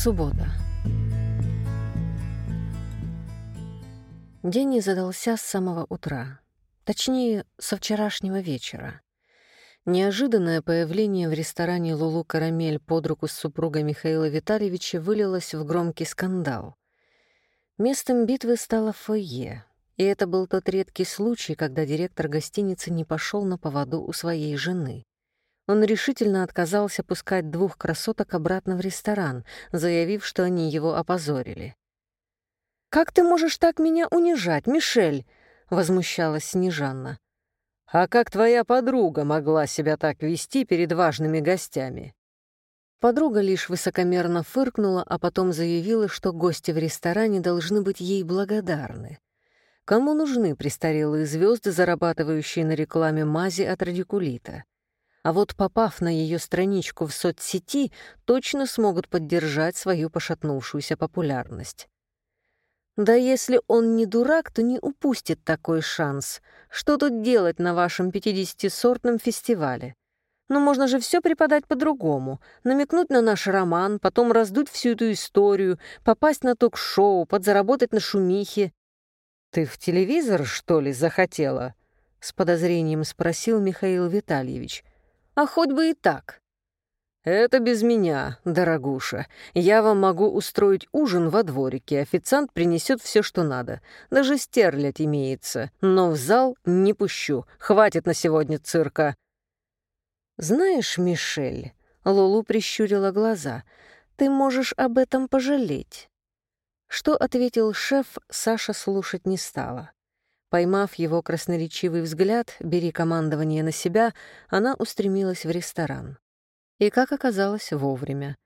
Суббота. День не задался с самого утра. Точнее, со вчерашнего вечера. Неожиданное появление в ресторане «Лулу Карамель» под руку с супругой Михаила Витальевича вылилось в громкий скандал. Местом битвы стало фойе, и это был тот редкий случай, когда директор гостиницы не пошел на поводу у своей жены. Он решительно отказался пускать двух красоток обратно в ресторан, заявив, что они его опозорили. «Как ты можешь так меня унижать, Мишель?» — возмущалась Снежанна. «А как твоя подруга могла себя так вести перед важными гостями?» Подруга лишь высокомерно фыркнула, а потом заявила, что гости в ресторане должны быть ей благодарны. Кому нужны престарелые звезды, зарабатывающие на рекламе мази от радикулита? А вот попав на ее страничку в соцсети, точно смогут поддержать свою пошатнувшуюся популярность. Да если он не дурак, то не упустит такой шанс. Что тут делать на вашем 50-сортном фестивале? Ну, можно же все преподать по-другому. Намекнуть на наш роман, потом раздуть всю эту историю, попасть на ток-шоу, подзаработать на шумихе. «Ты в телевизор, что ли, захотела?» — с подозрением спросил Михаил Витальевич. «А хоть бы и так. «Это без меня, дорогуша. Я вам могу устроить ужин во дворике. Официант принесет все, что надо. Даже стерлядь имеется. Но в зал не пущу. Хватит на сегодня цирка». «Знаешь, Мишель...» — Лулу прищурила глаза. «Ты можешь об этом пожалеть». Что ответил шеф, Саша слушать не стала. Поймав его красноречивый взгляд, бери командование на себя, она устремилась в ресторан. И, как оказалось, вовремя.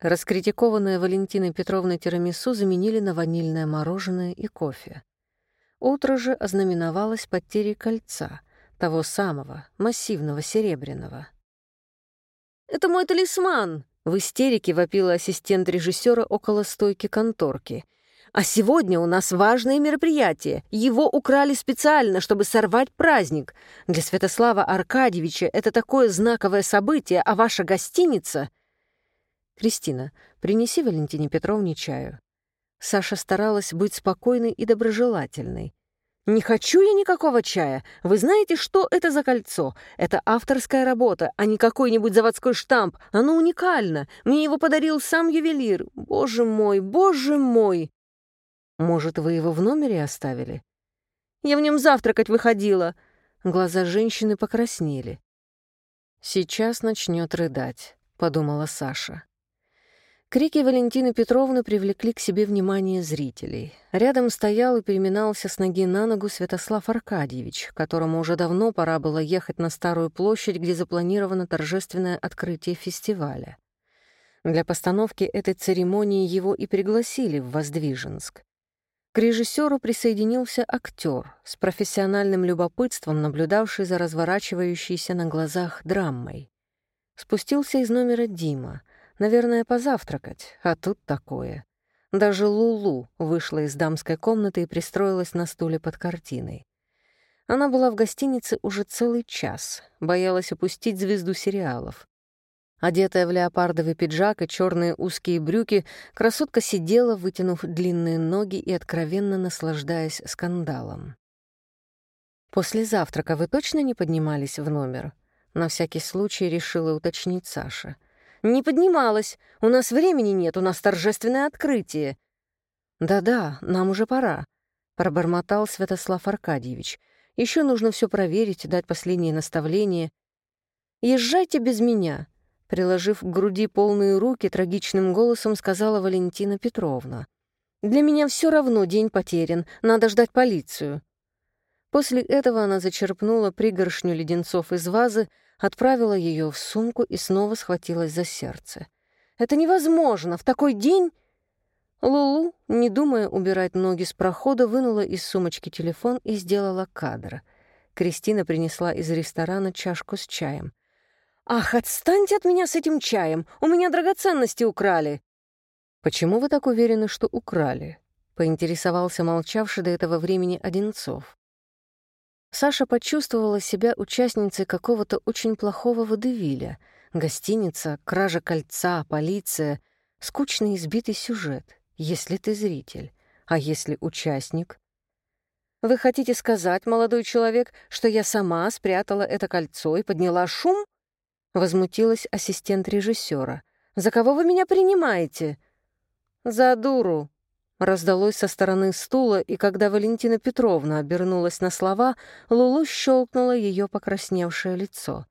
Раскритикованное Валентиной Петровной тирамису заменили на ванильное мороженое и кофе. Утро же ознаменовалось потерей кольца, того самого, массивного, серебряного. «Это мой талисман!» — в истерике вопила ассистент режиссера около стойки конторки — а сегодня у нас важное мероприятие. Его украли специально, чтобы сорвать праздник. Для Святослава Аркадьевича это такое знаковое событие, а ваша гостиница... Кристина, принеси Валентине Петровне чаю. Саша старалась быть спокойной и доброжелательной. «Не хочу я никакого чая. Вы знаете, что это за кольцо? Это авторская работа, а не какой-нибудь заводской штамп. Оно уникально. Мне его подарил сам ювелир. Боже мой, боже мой!» Может, вы его в номере оставили? Я в нем завтракать выходила. Глаза женщины покраснели. Сейчас начнет рыдать, подумала Саша. Крики Валентины Петровны привлекли к себе внимание зрителей. Рядом стоял и переминался с ноги на ногу Святослав Аркадьевич, которому уже давно пора было ехать на Старую площадь, где запланировано торжественное открытие фестиваля. Для постановки этой церемонии его и пригласили в Воздвиженск. К режиссеру присоединился актер с профессиональным любопытством, наблюдавший за разворачивающейся на глазах драмой. Спустился из номера Дима, наверное, позавтракать, а тут такое. Даже Лулу вышла из дамской комнаты и пристроилась на стуле под картиной. Она была в гостинице уже целый час, боялась упустить звезду сериалов. Одетая в леопардовый пиджак и черные узкие брюки, красотка сидела, вытянув длинные ноги и откровенно наслаждаясь скандалом. «После завтрака вы точно не поднимались в номер?» На всякий случай решила уточнить Саша. «Не поднималась. У нас времени нет, у нас торжественное открытие». «Да-да, нам уже пора», — пробормотал Святослав Аркадьевич. Еще нужно все проверить, дать последние наставления. «Езжайте без меня», Приложив к груди полные руки, трагичным голосом сказала Валентина Петровна. «Для меня все равно день потерян, надо ждать полицию». После этого она зачерпнула пригоршню леденцов из вазы, отправила ее в сумку и снова схватилась за сердце. «Это невозможно! В такой день...» Лулу, не думая убирать ноги с прохода, вынула из сумочки телефон и сделала кадр. Кристина принесла из ресторана чашку с чаем. «Ах, отстаньте от меня с этим чаем! У меня драгоценности украли!» «Почему вы так уверены, что украли?» — поинтересовался молчавший до этого времени Одинцов. Саша почувствовала себя участницей какого-то очень плохого водевиля. Гостиница, кража кольца, полиция. Скучный избитый сюжет, если ты зритель. А если участник? Вы хотите сказать, молодой человек, что я сама спрятала это кольцо и подняла шум? Возмутилась ассистент режиссера. За кого вы меня принимаете? За дуру, Раздалось со стороны стула, и когда Валентина Петровна обернулась на слова, Лулу щелкнула ее покрасневшее лицо.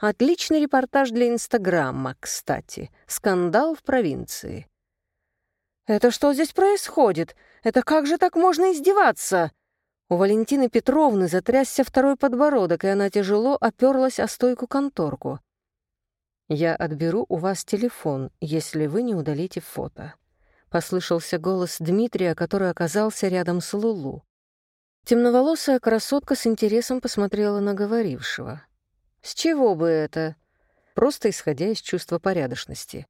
Отличный репортаж для Инстаграма, кстати. Скандал в провинции. «Это что здесь происходит? Это как же так можно издеваться?» У Валентины Петровны затрясся второй подбородок, и она тяжело оперлась о стойку конторку. «Я отберу у вас телефон, если вы не удалите фото», — послышался голос Дмитрия, который оказался рядом с Лулу. Темноволосая красотка с интересом посмотрела на говорившего. «С чего бы это?» Просто исходя из чувства порядочности.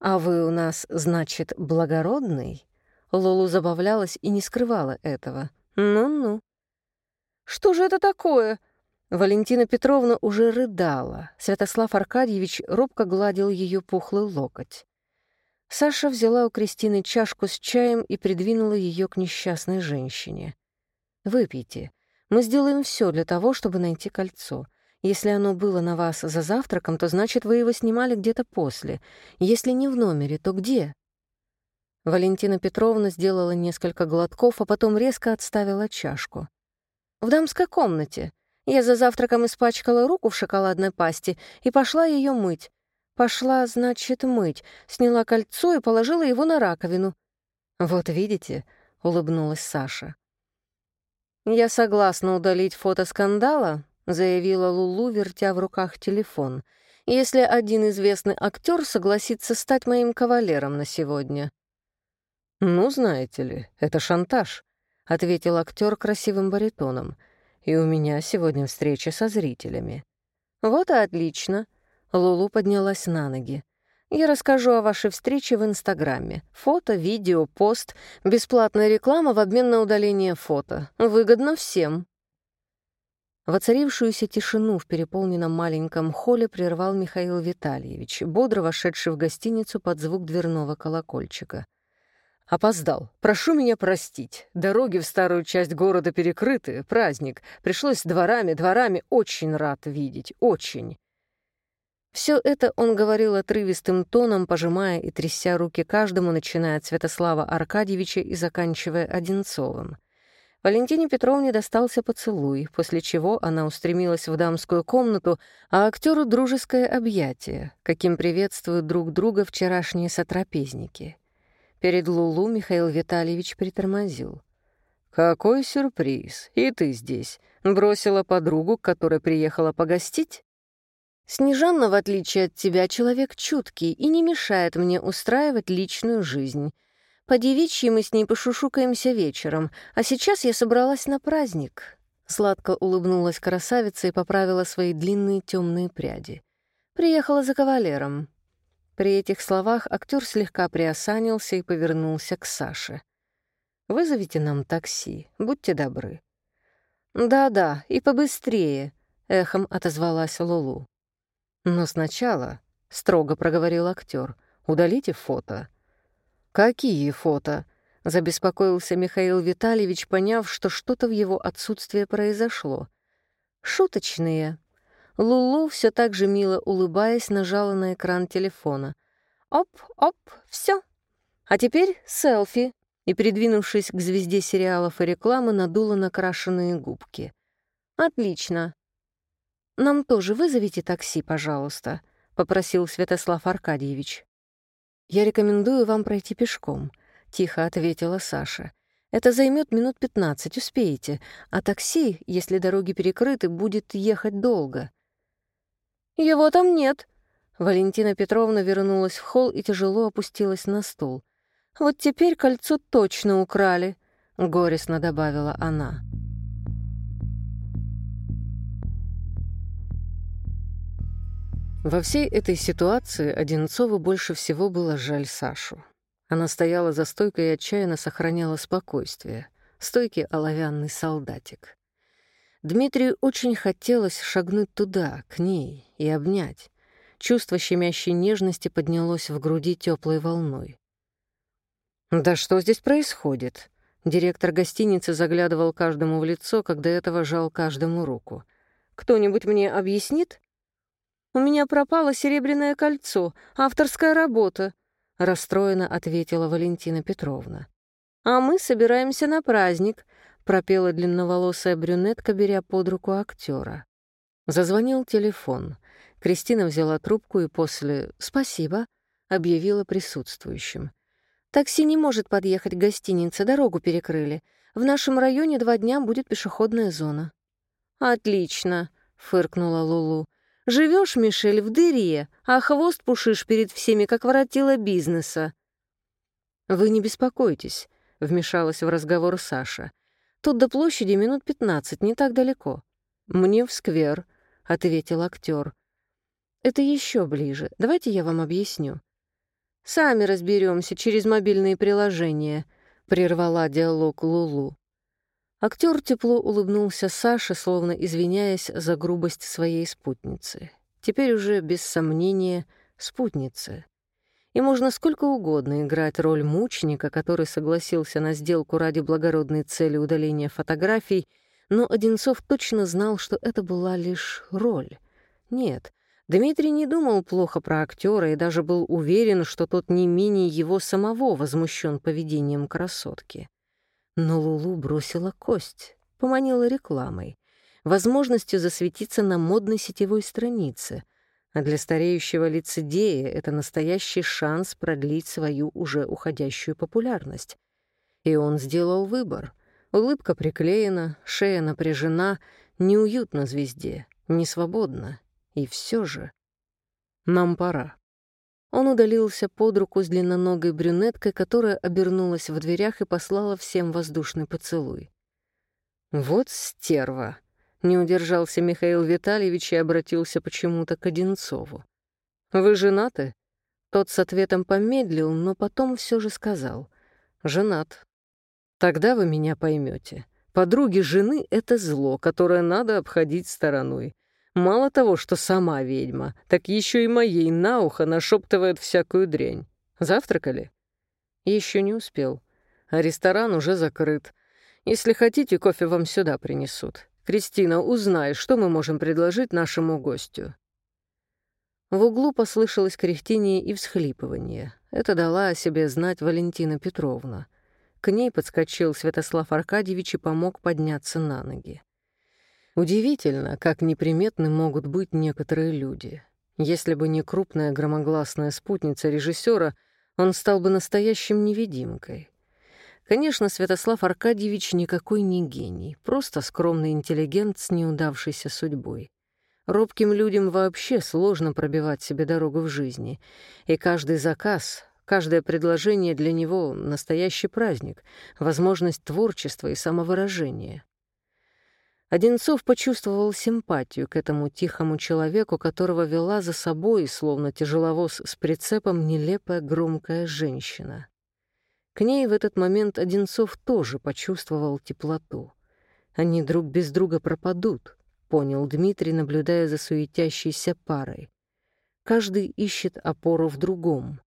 «А вы у нас, значит, благородный?» Лулу забавлялась и не скрывала этого. «Ну-ну». «Что же это такое?» Валентина Петровна уже рыдала. Святослав Аркадьевич робко гладил ее пухлый локоть. Саша взяла у Кристины чашку с чаем и придвинула ее к несчастной женщине. «Выпейте. Мы сделаем все для того, чтобы найти кольцо. Если оно было на вас за завтраком, то значит, вы его снимали где-то после. Если не в номере, то где?» Валентина Петровна сделала несколько глотков, а потом резко отставила чашку. «В дамской комнате. Я за завтраком испачкала руку в шоколадной пасте и пошла ее мыть. Пошла, значит, мыть, сняла кольцо и положила его на раковину. «Вот видите», — улыбнулась Саша. «Я согласна удалить фото скандала», — заявила Лулу, вертя в руках телефон, «если один известный актер согласится стать моим кавалером на сегодня». «Ну, знаете ли, это шантаж», — ответил актер красивым баритоном. «И у меня сегодня встреча со зрителями». «Вот и отлично», Лулу поднялась на ноги. «Я расскажу о вашей встрече в Инстаграме. Фото, видео, пост, бесплатная реклама в обмен на удаление фото. Выгодно всем». Воцарившуюся тишину в переполненном маленьком холле прервал Михаил Витальевич, бодро вошедший в гостиницу под звук дверного колокольчика. «Опоздал. Прошу меня простить. Дороги в старую часть города перекрыты. Праздник. Пришлось дворами, дворами. Очень рад видеть. Очень». Все это он говорил отрывистым тоном, пожимая и тряся руки каждому, начиная от Святослава Аркадьевича и заканчивая Одинцовым. Валентине Петровне достался поцелуй, после чего она устремилась в дамскую комнату, а актеру дружеское объятие, каким приветствуют друг друга вчерашние сотрапезники. Перед Лулу Михаил Витальевич притормозил. «Какой сюрприз! И ты здесь. Бросила подругу, которая приехала погостить?» Снежанна, в отличие от тебя, человек чуткий и не мешает мне устраивать личную жизнь. По девичьи мы с ней пошушукаемся вечером, а сейчас я собралась на праздник». Сладко улыбнулась красавица и поправила свои длинные темные пряди. «Приехала за кавалером». При этих словах актер слегка приосанился и повернулся к Саше. «Вызовите нам такси, будьте добры». «Да-да, и побыстрее», — эхом отозвалась Лулу. «Но сначала», — строго проговорил актер, — «удалите фото». «Какие фото?» — забеспокоился Михаил Витальевич, поняв, что что-то в его отсутствие произошло. «Шуточные». Лулу, все так же мило улыбаясь, нажала на экран телефона. «Оп, оп, все. А теперь селфи». И, придвинувшись к звезде сериалов и рекламы, надула накрашенные губки. «Отлично. «Нам тоже вызовите такси, пожалуйста», — попросил Святослав Аркадьевич. «Я рекомендую вам пройти пешком», — тихо ответила Саша. «Это займет минут пятнадцать, успеете, а такси, если дороги перекрыты, будет ехать долго». «Его там нет», Валентина Петровна вернулась в холл и тяжело опустилась на стул. «Вот теперь кольцо точно украли», — горестно добавила она. Во всей этой ситуации Одинцову больше всего было жаль Сашу. Она стояла за стойкой и отчаянно сохраняла спокойствие. Стойкий оловянный солдатик. Дмитрию очень хотелось шагнуть туда, к ней, и обнять. Чувство щемящей нежности поднялось в груди теплой волной. «Да что здесь происходит?» Директор гостиницы заглядывал каждому в лицо, когда этого жал каждому руку. «Кто-нибудь мне объяснит?» «У меня пропало серебряное кольцо, авторская работа», — расстроенно ответила Валентина Петровна. «А мы собираемся на праздник», — пропела длинноволосая брюнетка, беря под руку актера. Зазвонил телефон. Кристина взяла трубку и после «Спасибо» объявила присутствующим. «Такси не может подъехать к гостинице, дорогу перекрыли. В нашем районе два дня будет пешеходная зона». «Отлично», — фыркнула Лулу. Живешь, Мишель, в дыре, а хвост пушишь перед всеми, как воротила бизнеса». «Вы не беспокойтесь», — вмешалась в разговор Саша. «Тут до площади минут пятнадцать, не так далеко». «Мне в сквер», — ответил актер. «Это еще ближе. Давайте я вам объясню». «Сами разберемся через мобильные приложения», — прервала диалог Лулу. Актер тепло улыбнулся Саше, словно извиняясь за грубость своей спутницы. Теперь уже, без сомнения, спутницы. И можно сколько угодно играть роль мученика, который согласился на сделку ради благородной цели удаления фотографий, но Одинцов точно знал, что это была лишь роль. Нет, Дмитрий не думал плохо про актера и даже был уверен, что тот не менее его самого возмущен поведением красотки. Но Лулу бросила кость, поманила рекламой, возможностью засветиться на модной сетевой странице, а для стареющего лицедея это настоящий шанс продлить свою уже уходящую популярность. И он сделал выбор — Улыбка приклеена, шея напряжена, неуютно звезде, не свободно. И все же... Нам пора. Он удалился под руку с длинноногой брюнеткой, которая обернулась в дверях и послала всем воздушный поцелуй. «Вот стерва!» — не удержался Михаил Витальевич и обратился почему-то к Одинцову. «Вы женаты?» Тот с ответом помедлил, но потом все же сказал. «Женат. Тогда вы меня поймете. Подруги жены — это зло, которое надо обходить стороной. Мало того, что сама ведьма, так еще и моей на ухо нашептывает всякую дрянь. Завтракали? Еще не успел. А ресторан уже закрыт. Если хотите, кофе вам сюда принесут. Кристина, узнай, что мы можем предложить нашему гостю. В углу послышалось кряхтение и всхлипывание. Это дала о себе знать Валентина Петровна. К ней подскочил Святослав Аркадьевич и помог подняться на ноги. Удивительно, как неприметны могут быть некоторые люди. Если бы не крупная громогласная спутница режиссера, он стал бы настоящим невидимкой. Конечно, Святослав Аркадьевич никакой не гений, просто скромный интеллигент с неудавшейся судьбой. Робким людям вообще сложно пробивать себе дорогу в жизни, и каждый заказ, Каждое предложение для него — настоящий праздник, возможность творчества и самовыражения. Одинцов почувствовал симпатию к этому тихому человеку, которого вела за собой, словно тяжеловоз с прицепом, нелепая громкая женщина. К ней в этот момент Одинцов тоже почувствовал теплоту. Они друг без друга пропадут, понял Дмитрий, наблюдая за суетящейся парой. Каждый ищет опору в другом.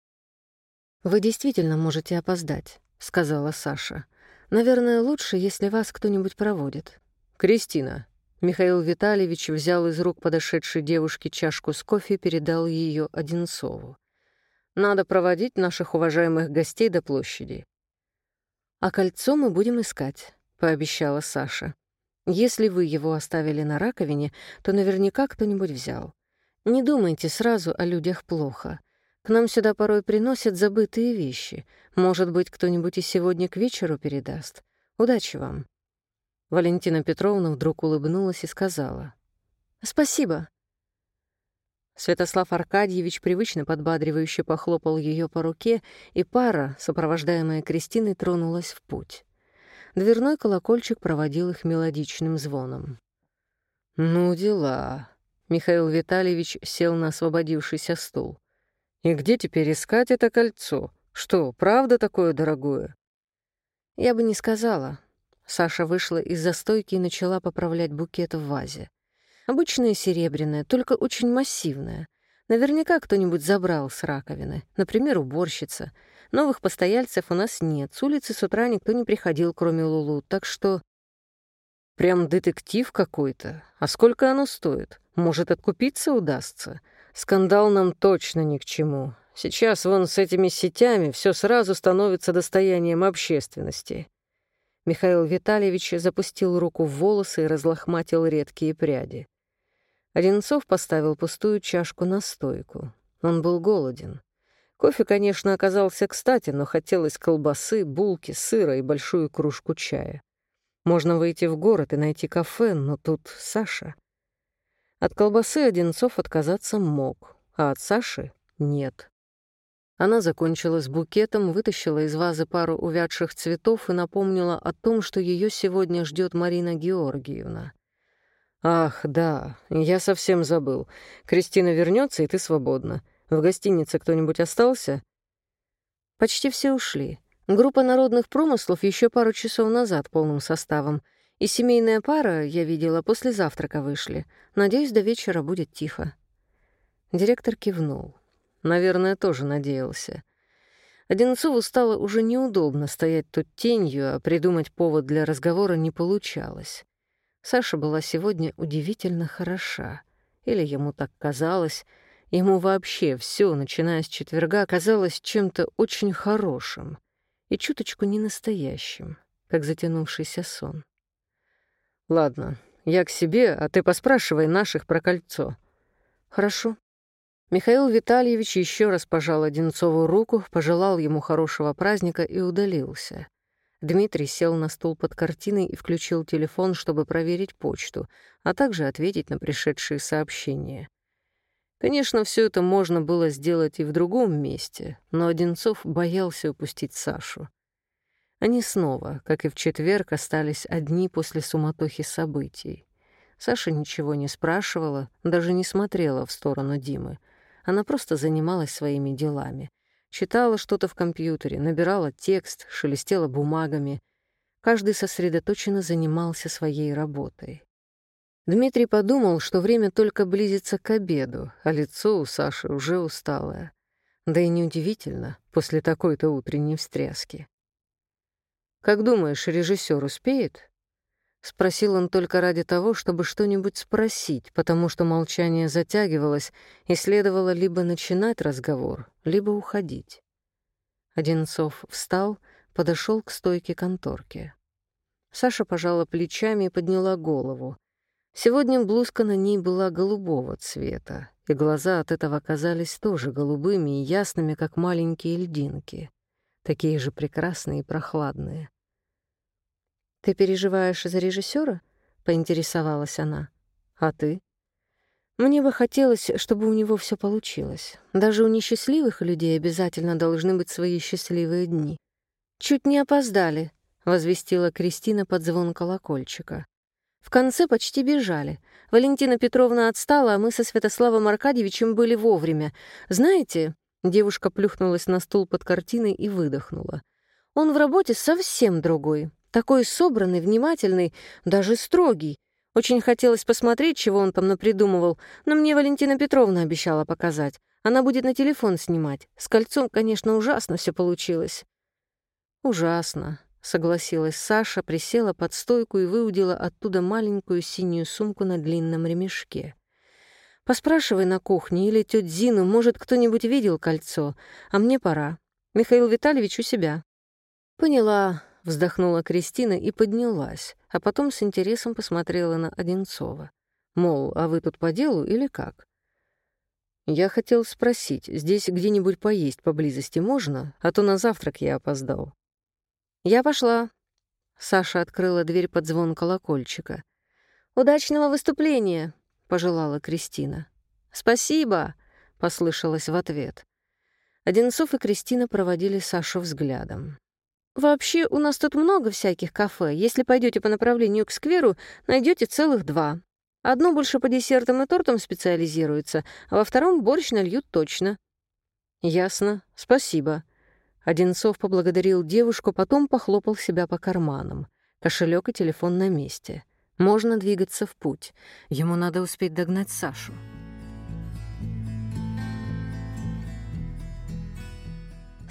«Вы действительно можете опоздать», — сказала Саша. «Наверное, лучше, если вас кто-нибудь проводит». «Кристина». Михаил Витальевич взял из рук подошедшей девушки чашку с кофе и передал ее Одинцову. «Надо проводить наших уважаемых гостей до площади». «А кольцо мы будем искать», — пообещала Саша. «Если вы его оставили на раковине, то наверняка кто-нибудь взял. Не думайте сразу о людях плохо. К нам сюда порой приносят забытые вещи. Может быть, кто-нибудь и сегодня к вечеру передаст. Удачи вам». Валентина Петровна вдруг улыбнулась и сказала. «Спасибо». Святослав Аркадьевич привычно подбадривающе похлопал ее по руке, и пара, сопровождаемая Кристиной, тронулась в путь. Дверной колокольчик проводил их мелодичным звоном. «Ну, дела». Михаил Витальевич сел на освободившийся стул. И где теперь искать это кольцо? Что, правда такое дорогое? Я бы не сказала. Саша вышла из застойки и начала поправлять букет в вазе. Обычное серебряное, только очень массивное. Наверняка кто-нибудь забрал с раковины, например, уборщица. Новых постояльцев у нас нет, с улицы с утра никто не приходил, кроме Лулу, так что... Прям детектив какой-то. А сколько оно стоит? Может, откупиться удастся? Скандал нам точно ни к чему. Сейчас вон с этими сетями все сразу становится достоянием общественности. Михаил Витальевич запустил руку в волосы и разлохматил редкие пряди. Одинцов поставил пустую чашку на стойку. Он был голоден. Кофе, конечно, оказался кстати, но хотелось колбасы, булки, сыра и большую кружку чая. Можно выйти в город и найти кафе, но тут Саша. От колбасы Одинцов отказаться мог, а от Саши — нет. Она закончила с букетом, вытащила из вазы пару увядших цветов и напомнила о том, что ее сегодня ждет Марина Георгиевна. «Ах, да, я совсем забыл. Кристина вернется, и ты свободна. В гостинице кто-нибудь остался?» Почти все ушли. Группа народных промыслов еще пару часов назад полным составом. И семейная пара, я видела, после завтрака вышли. Надеюсь, до вечера будет тихо. Директор кивнул. Наверное, тоже надеялся. Одинцову стало уже неудобно стоять тут тенью, а придумать повод для разговора не получалось. Саша была сегодня удивительно хороша. Или ему так казалось. Ему вообще все, начиная с четверга, казалось чем-то очень хорошим и чуточку ненастоящим, как затянувшийся сон. «Ладно, я к себе, а ты поспрашивай наших про кольцо». «Хорошо». Михаил Витальевич еще раз пожал Одинцову руку, пожелал ему хорошего праздника и удалился. Дмитрий сел на стул под картиной и включил телефон, чтобы проверить почту, а также ответить на пришедшие сообщения. Конечно, все это можно было сделать и в другом месте, но Одинцов боялся упустить Сашу. Они снова, как и в четверг, остались одни после суматохи событий. Саша ничего не спрашивала, даже не смотрела в сторону Димы. Она просто занималась своими делами — Читала что-то в компьютере, набирала текст, шелестела бумагами. Каждый сосредоточенно занимался своей работой. Дмитрий подумал, что время только близится к обеду, а лицо у Саши уже усталое. Да и неудивительно, после такой-то утренней встряски. «Как думаешь, режиссер успеет?» Спросил он только ради того, чтобы что-нибудь спросить, потому что молчание затягивалось, и следовало либо начинать разговор, либо уходить. Одинцов встал, подошел к стойке конторки. Саша пожала плечами и подняла голову. Сегодня блузка на ней была голубого цвета, и глаза от этого казались тоже голубыми и ясными, как маленькие льдинки, такие же прекрасные и прохладные. «Ты переживаешь за режиссера? поинтересовалась она. «А ты?» «Мне бы хотелось, чтобы у него все получилось. Даже у несчастливых людей обязательно должны быть свои счастливые дни». «Чуть не опоздали», — возвестила Кристина под звон колокольчика. В конце почти бежали. Валентина Петровна отстала, а мы со Святославом Аркадьевичем были вовремя. Знаете, девушка плюхнулась на стул под картиной и выдохнула. Он в работе совсем другой. Такой собранный, внимательный, даже строгий. Очень хотелось посмотреть, чего он там напридумывал, но мне Валентина Петровна обещала показать. Она будет на телефон снимать. С кольцом, конечно, ужасно все получилось. Ужасно, согласилась Саша, присела под стойку и выудила оттуда маленькую синюю сумку на длинном ремешке. Поспрашивай на кухне или тетю Зину, может, кто-нибудь видел кольцо, а мне пора. Михаил Витальевич у себя. Поняла, Вздохнула Кристина и поднялась, а потом с интересом посмотрела на Одинцова. Мол, а вы тут по делу или как? Я хотел спросить, здесь где-нибудь поесть поблизости можно, а то на завтрак я опоздал. Я пошла. Саша открыла дверь под звон колокольчика. «Удачного выступления!» — пожелала Кристина. «Спасибо!» — послышалось в ответ. Одинцов и Кристина проводили Сашу взглядом. Вообще, у нас тут много всяких кафе. Если пойдете по направлению к скверу, найдете целых два. Одно больше по десертам и тортам специализируется, а во втором борщ нальют точно. Ясно, спасибо. Одинцов поблагодарил девушку, потом похлопал себя по карманам. Кошелек и телефон на месте. Можно двигаться в путь. Ему надо успеть догнать Сашу.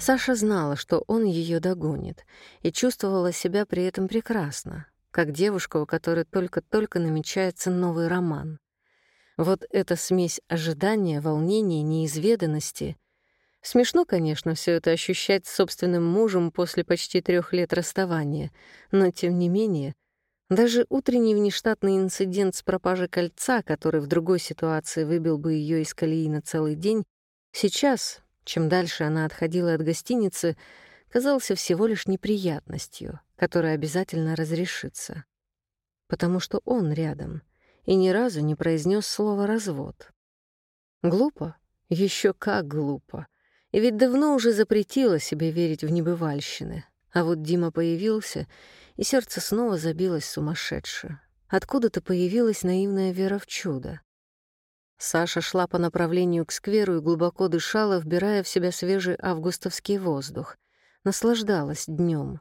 Саша знала, что он ее догонит, и чувствовала себя при этом прекрасно, как девушка, у которой только-только намечается новый роман. Вот эта смесь ожидания, волнения, неизведанности. Смешно, конечно, все это ощущать с собственным мужем после почти трех лет расставания, но тем не менее, даже утренний внештатный инцидент с пропажей кольца, который в другой ситуации выбил бы ее из колеи на целый день, сейчас, чем дальше она отходила от гостиницы, казался всего лишь неприятностью, которая обязательно разрешится. Потому что он рядом и ни разу не произнес слово «развод». Глупо? Еще как глупо. И ведь давно уже запретила себе верить в небывальщины. А вот Дима появился, и сердце снова забилось сумасшедше. Откуда-то появилась наивная вера в чудо. Саша шла по направлению к скверу и глубоко дышала, вбирая в себя свежий августовский воздух наслаждалась днем.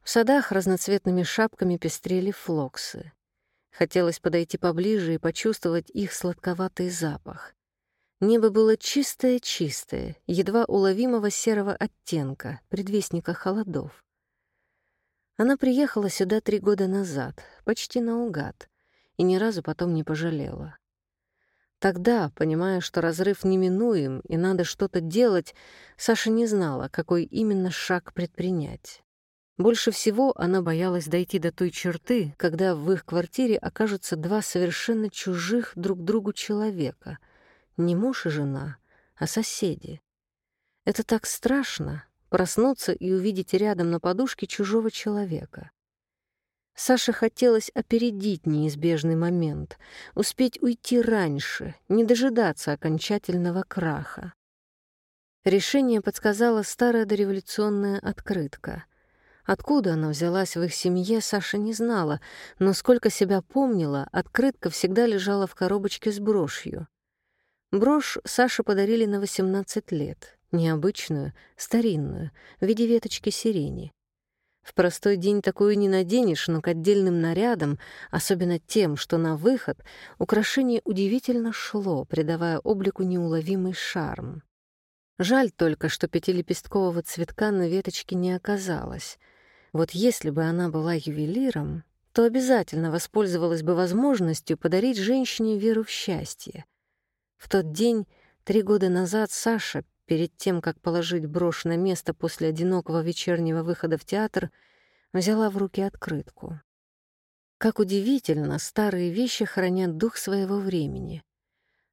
В садах разноцветными шапками пестрели флоксы. Хотелось подойти поближе и почувствовать их сладковатый запах. Небо было чистое-чистое, едва уловимого серого оттенка, предвестника холодов. Она приехала сюда три года назад, почти наугад, и ни разу потом не пожалела. Тогда, понимая, что разрыв неминуем и надо что-то делать, Саша не знала, какой именно шаг предпринять. Больше всего она боялась дойти до той черты, когда в их квартире окажутся два совершенно чужих друг другу человека. Не муж и жена, а соседи. Это так страшно — проснуться и увидеть рядом на подушке чужого человека. Саше хотелось опередить неизбежный момент, успеть уйти раньше, не дожидаться окончательного краха. Решение подсказала старая дореволюционная открытка. Откуда она взялась в их семье, Саша не знала, но сколько себя помнила, открытка всегда лежала в коробочке с брошью. Брошь Саше подарили на 18 лет, необычную, старинную, в виде веточки сирени. В простой день такую не наденешь, но к отдельным нарядам, особенно тем, что на выход, украшение удивительно шло, придавая облику неуловимый шарм. Жаль только, что пятилепесткового цветка на веточке не оказалось. Вот если бы она была ювелиром, то обязательно воспользовалась бы возможностью подарить женщине веру в счастье. В тот день, три года назад, Саша перед тем, как положить брошь на место после одинокого вечернего выхода в театр, взяла в руки открытку. Как удивительно, старые вещи хранят дух своего времени.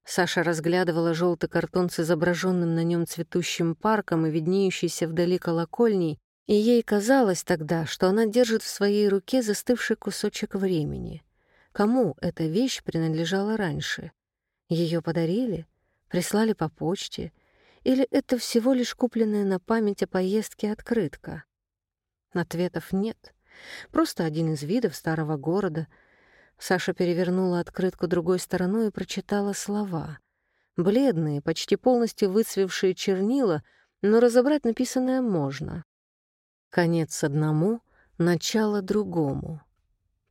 Саша разглядывала желтый картон с изображенным на нем цветущим парком и виднеющейся вдали колокольней, и ей казалось тогда, что она держит в своей руке застывший кусочек времени. Кому эта вещь принадлежала раньше? Ее подарили? Прислали по почте? Или это всего лишь купленная на память о поездке открытка? Ответов нет. Просто один из видов старого города. Саша перевернула открытку другой стороной и прочитала слова. Бледные, почти полностью выцвевшие чернила, но разобрать написанное можно. Конец одному, начало другому.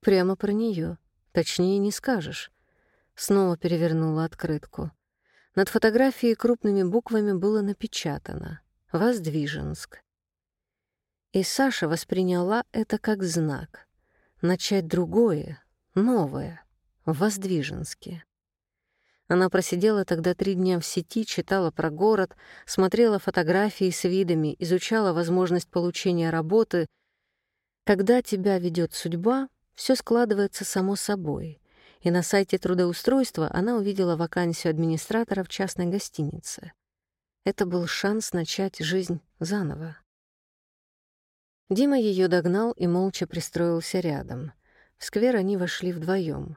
Прямо про нее. Точнее не скажешь. Снова перевернула открытку. Над фотографией крупными буквами было напечатано «Воздвиженск». И Саша восприняла это как знак. Начать другое, новое, в Воздвиженске. Она просидела тогда три дня в сети, читала про город, смотрела фотографии с видами, изучала возможность получения работы. Когда тебя ведет судьба, все складывается само собой — и на сайте трудоустройства она увидела вакансию администратора в частной гостинице. Это был шанс начать жизнь заново. Дима ее догнал и молча пристроился рядом. В сквер они вошли вдвоем.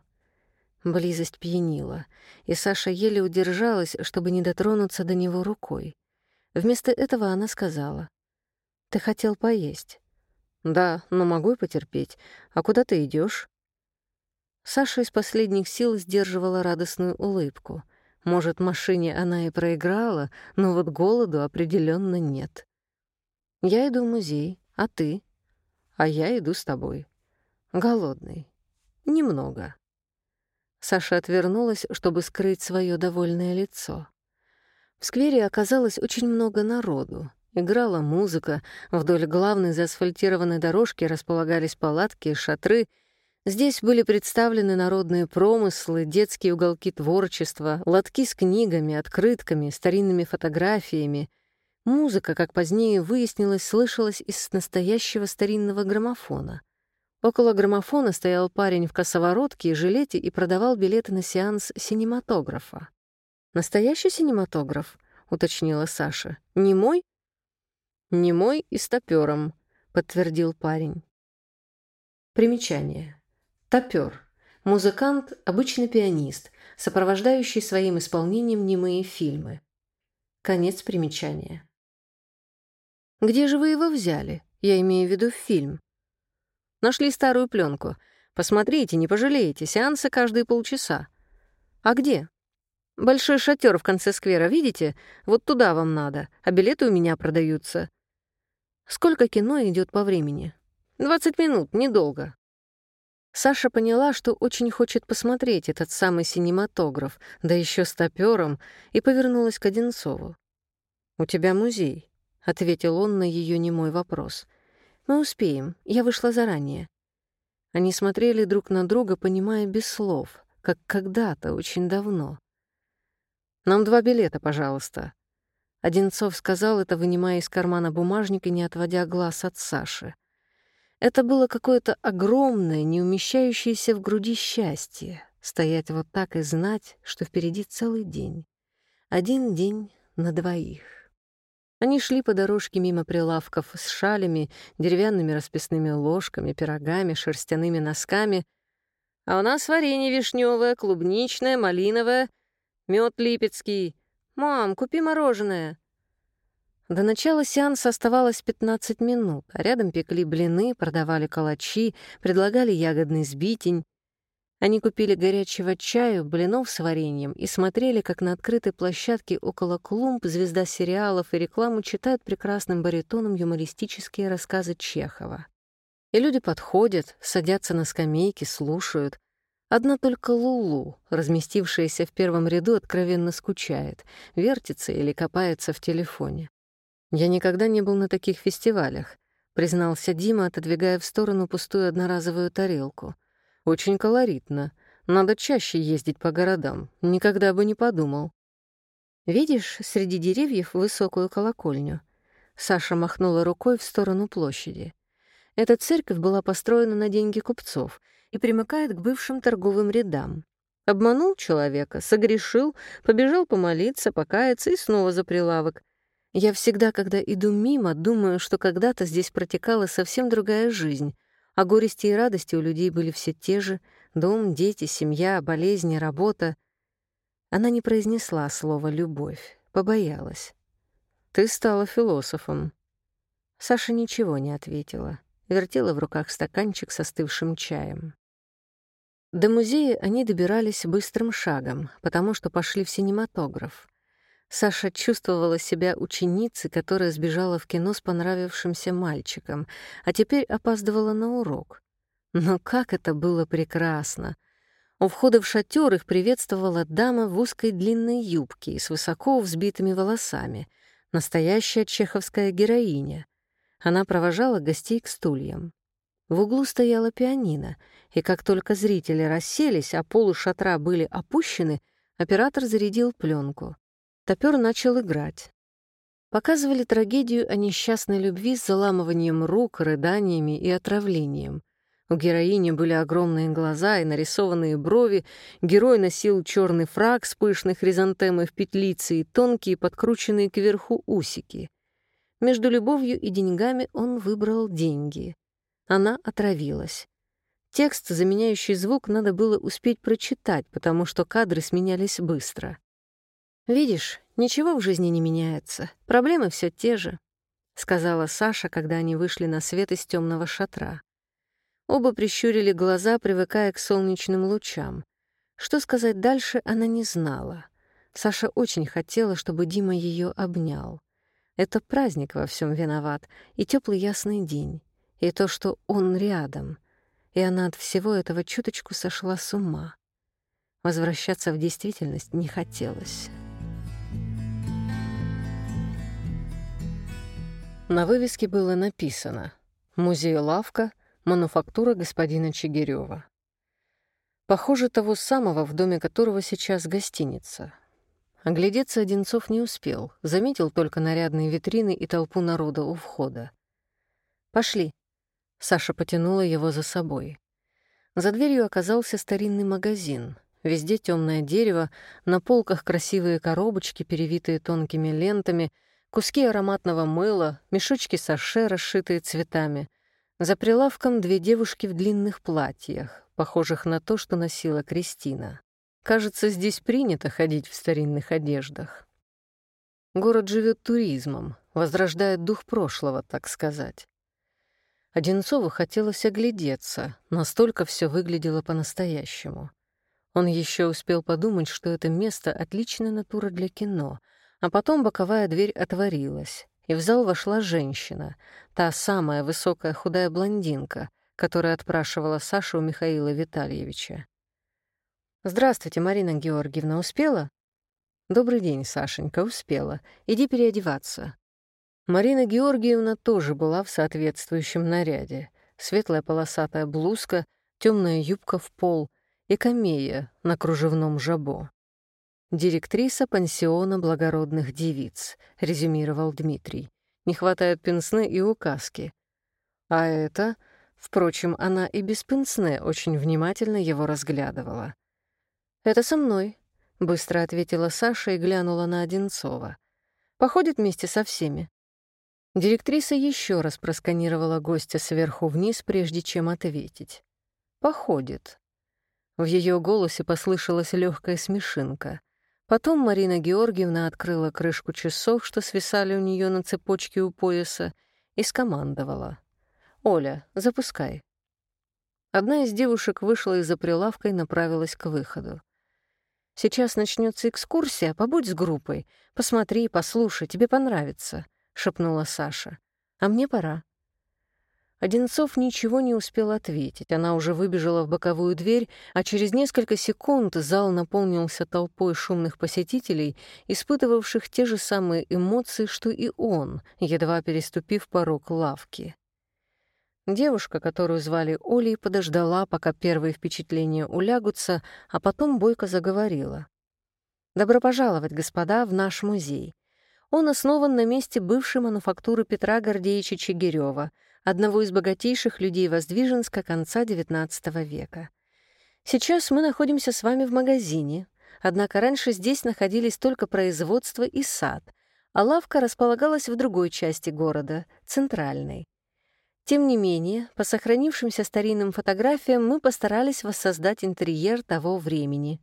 Близость пьянила, и Саша еле удержалась, чтобы не дотронуться до него рукой. Вместо этого она сказала, «Ты хотел поесть». «Да, но могу и потерпеть. А куда ты идешь? Саша из последних сил сдерживала радостную улыбку. Может, машине она и проиграла, но вот голоду определенно нет. «Я иду в музей, а ты?» «А я иду с тобой». «Голодный. Немного». Саша отвернулась, чтобы скрыть свое довольное лицо. В сквере оказалось очень много народу. играла музыка, вдоль главной заасфальтированной дорожки располагались палатки, шатры. Здесь были представлены народные промыслы, детские уголки творчества, лотки с книгами, открытками, старинными фотографиями. Музыка, как позднее выяснилось, слышалась из настоящего старинного граммофона. Около граммофона стоял парень в косоворотке и жилете и продавал билеты на сеанс синематографа. «Настоящий синематограф?» — уточнила Саша. «Не мой?» «Не мой и с топером», — подтвердил парень. Примечание. Топер. Музыкант, обычно пианист, сопровождающий своим исполнением немые фильмы. Конец примечания. «Где же вы его взяли? Я имею в виду фильм». «Нашли старую пленку. Посмотрите, не пожалеете, сеансы каждые полчаса». «А где?» «Большой шатер в конце сквера, видите? Вот туда вам надо, а билеты у меня продаются». Сколько кино идет по времени? Двадцать минут, недолго. Саша поняла, что очень хочет посмотреть этот самый синематограф, да еще с топером, и повернулась к Одинцову. «У тебя музей», — ответил он на ее немой вопрос. «Мы успеем, я вышла заранее». Они смотрели друг на друга, понимая без слов, как когда-то, очень давно. «Нам два билета, пожалуйста», Одинцов сказал это, вынимая из кармана бумажник и не отводя глаз от Саши. Это было какое-то огромное, не умещающееся в груди счастье — стоять вот так и знать, что впереди целый день. Один день на двоих. Они шли по дорожке мимо прилавков с шалями, деревянными расписными ложками, пирогами, шерстяными носками. А у нас варенье вишневое, клубничное, малиновое, мед липецкий — «Мам, купи мороженое!» До начала сеанса оставалось 15 минут, а рядом пекли блины, продавали калачи, предлагали ягодный сбитень. Они купили горячего чаю, блинов с вареньем и смотрели, как на открытой площадке около клумб звезда сериалов и рекламу читают прекрасным баритоном юмористические рассказы Чехова. И люди подходят, садятся на скамейки, слушают — Одна только Лулу, разместившаяся в первом ряду, откровенно скучает, вертится или копается в телефоне. «Я никогда не был на таких фестивалях», — признался Дима, отодвигая в сторону пустую одноразовую тарелку. «Очень колоритно. Надо чаще ездить по городам. Никогда бы не подумал». «Видишь среди деревьев высокую колокольню?» Саша махнула рукой в сторону площади. Эта церковь была построена на деньги купцов — и примыкает к бывшим торговым рядам. Обманул человека, согрешил, побежал помолиться, покаяться и снова за прилавок. Я всегда, когда иду мимо, думаю, что когда-то здесь протекала совсем другая жизнь, а горести и радости у людей были все те же — дом, дети, семья, болезни, работа. Она не произнесла слово «любовь», побоялась. «Ты стала философом». Саша ничего не ответила, вертела в руках стаканчик с остывшим чаем. До музея они добирались быстрым шагом, потому что пошли в синематограф. Саша чувствовала себя ученицей, которая сбежала в кино с понравившимся мальчиком, а теперь опаздывала на урок. Но как это было прекрасно! У входа в шатер их приветствовала дама в узкой длинной юбке и с высоко взбитыми волосами, настоящая чеховская героиня. Она провожала гостей к стульям. В углу стояла пианино, и как только зрители расселись, а полы шатра были опущены, оператор зарядил пленку. Топер начал играть. Показывали трагедию о несчастной любви с заламыванием рук, рыданиями и отравлением. У героини были огромные глаза и нарисованные брови, герой носил черный фраг с пышной хризантемой в петлице и тонкие, подкрученные кверху усики. Между любовью и деньгами он выбрал деньги. Она отравилась. Текст, заменяющий звук, надо было успеть прочитать, потому что кадры сменялись быстро. «Видишь, ничего в жизни не меняется. Проблемы все те же», — сказала Саша, когда они вышли на свет из темного шатра. Оба прищурили глаза, привыкая к солнечным лучам. Что сказать дальше, она не знала. Саша очень хотела, чтобы Дима ее обнял. Это праздник во всем виноват и теплый ясный день и то, что он рядом, и она от всего этого чуточку сошла с ума. Возвращаться в действительность не хотелось. На вывеске было написано «Музей-лавка, мануфактура господина Чигирёва». Похоже, того самого, в доме которого сейчас гостиница. Оглядеться Одинцов не успел, заметил только нарядные витрины и толпу народа у входа. «Пошли». Саша потянула его за собой. За дверью оказался старинный магазин. Везде темное дерево, на полках красивые коробочки, перевитые тонкими лентами — Куски ароматного мыла, мешочки саше, расшитые цветами. За прилавком две девушки в длинных платьях, похожих на то, что носила Кристина. Кажется, здесь принято ходить в старинных одеждах. Город живет туризмом, возрождает дух прошлого, так сказать. Одинцову хотелось оглядеться, настолько все выглядело по-настоящему. Он еще успел подумать, что это место — отличная натура для кино — а потом боковая дверь отворилась, и в зал вошла женщина, та самая высокая худая блондинка, которая отпрашивала Сашу у Михаила Витальевича. «Здравствуйте, Марина Георгиевна, успела?» «Добрый день, Сашенька, успела. Иди переодеваться». Марина Георгиевна тоже была в соответствующем наряде. Светлая полосатая блузка, темная юбка в пол и камея на кружевном жабо. «Директриса пансиона благородных девиц», — резюмировал Дмитрий. «Не хватает пенсны и указки». А это... Впрочем, она и без пенсне очень внимательно его разглядывала. «Это со мной», — быстро ответила Саша и глянула на Одинцова. «Походит вместе со всеми». Директриса еще раз просканировала гостя сверху вниз, прежде чем ответить. «Походит». В ее голосе послышалась легкая смешинка — Потом Марина Георгиевна открыла крышку часов, что свисали у нее на цепочке у пояса, и скомандовала. «Оля, запускай». Одна из девушек вышла из-за прилавка и направилась к выходу. «Сейчас начнется экскурсия, побудь с группой. Посмотри, послушай, тебе понравится», — шепнула Саша. «А мне пора». Одинцов ничего не успел ответить. Она уже выбежала в боковую дверь, а через несколько секунд зал наполнился толпой шумных посетителей, испытывавших те же самые эмоции, что и он, едва переступив порог лавки. Девушка, которую звали Олей, подождала, пока первые впечатления улягутся, а потом бойко заговорила. «Добро пожаловать, господа, в наш музей. Он основан на месте бывшей мануфактуры Петра Гордеевича Чигирёва — одного из богатейших людей Воздвиженска конца XIX века. Сейчас мы находимся с вами в магазине, однако раньше здесь находились только производство и сад, а лавка располагалась в другой части города, центральной. Тем не менее, по сохранившимся старинным фотографиям мы постарались воссоздать интерьер того времени.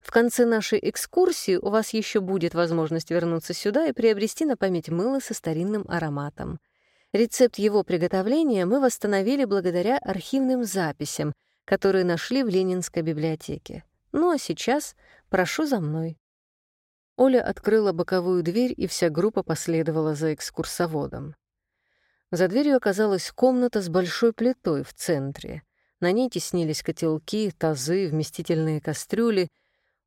В конце нашей экскурсии у вас еще будет возможность вернуться сюда и приобрести на память мыло со старинным ароматом. Рецепт его приготовления мы восстановили благодаря архивным записям, которые нашли в Ленинской библиотеке. Ну а сейчас прошу за мной. Оля открыла боковую дверь, и вся группа последовала за экскурсоводом. За дверью оказалась комната с большой плитой в центре. На ней теснились котелки, тазы, вместительные кастрюли —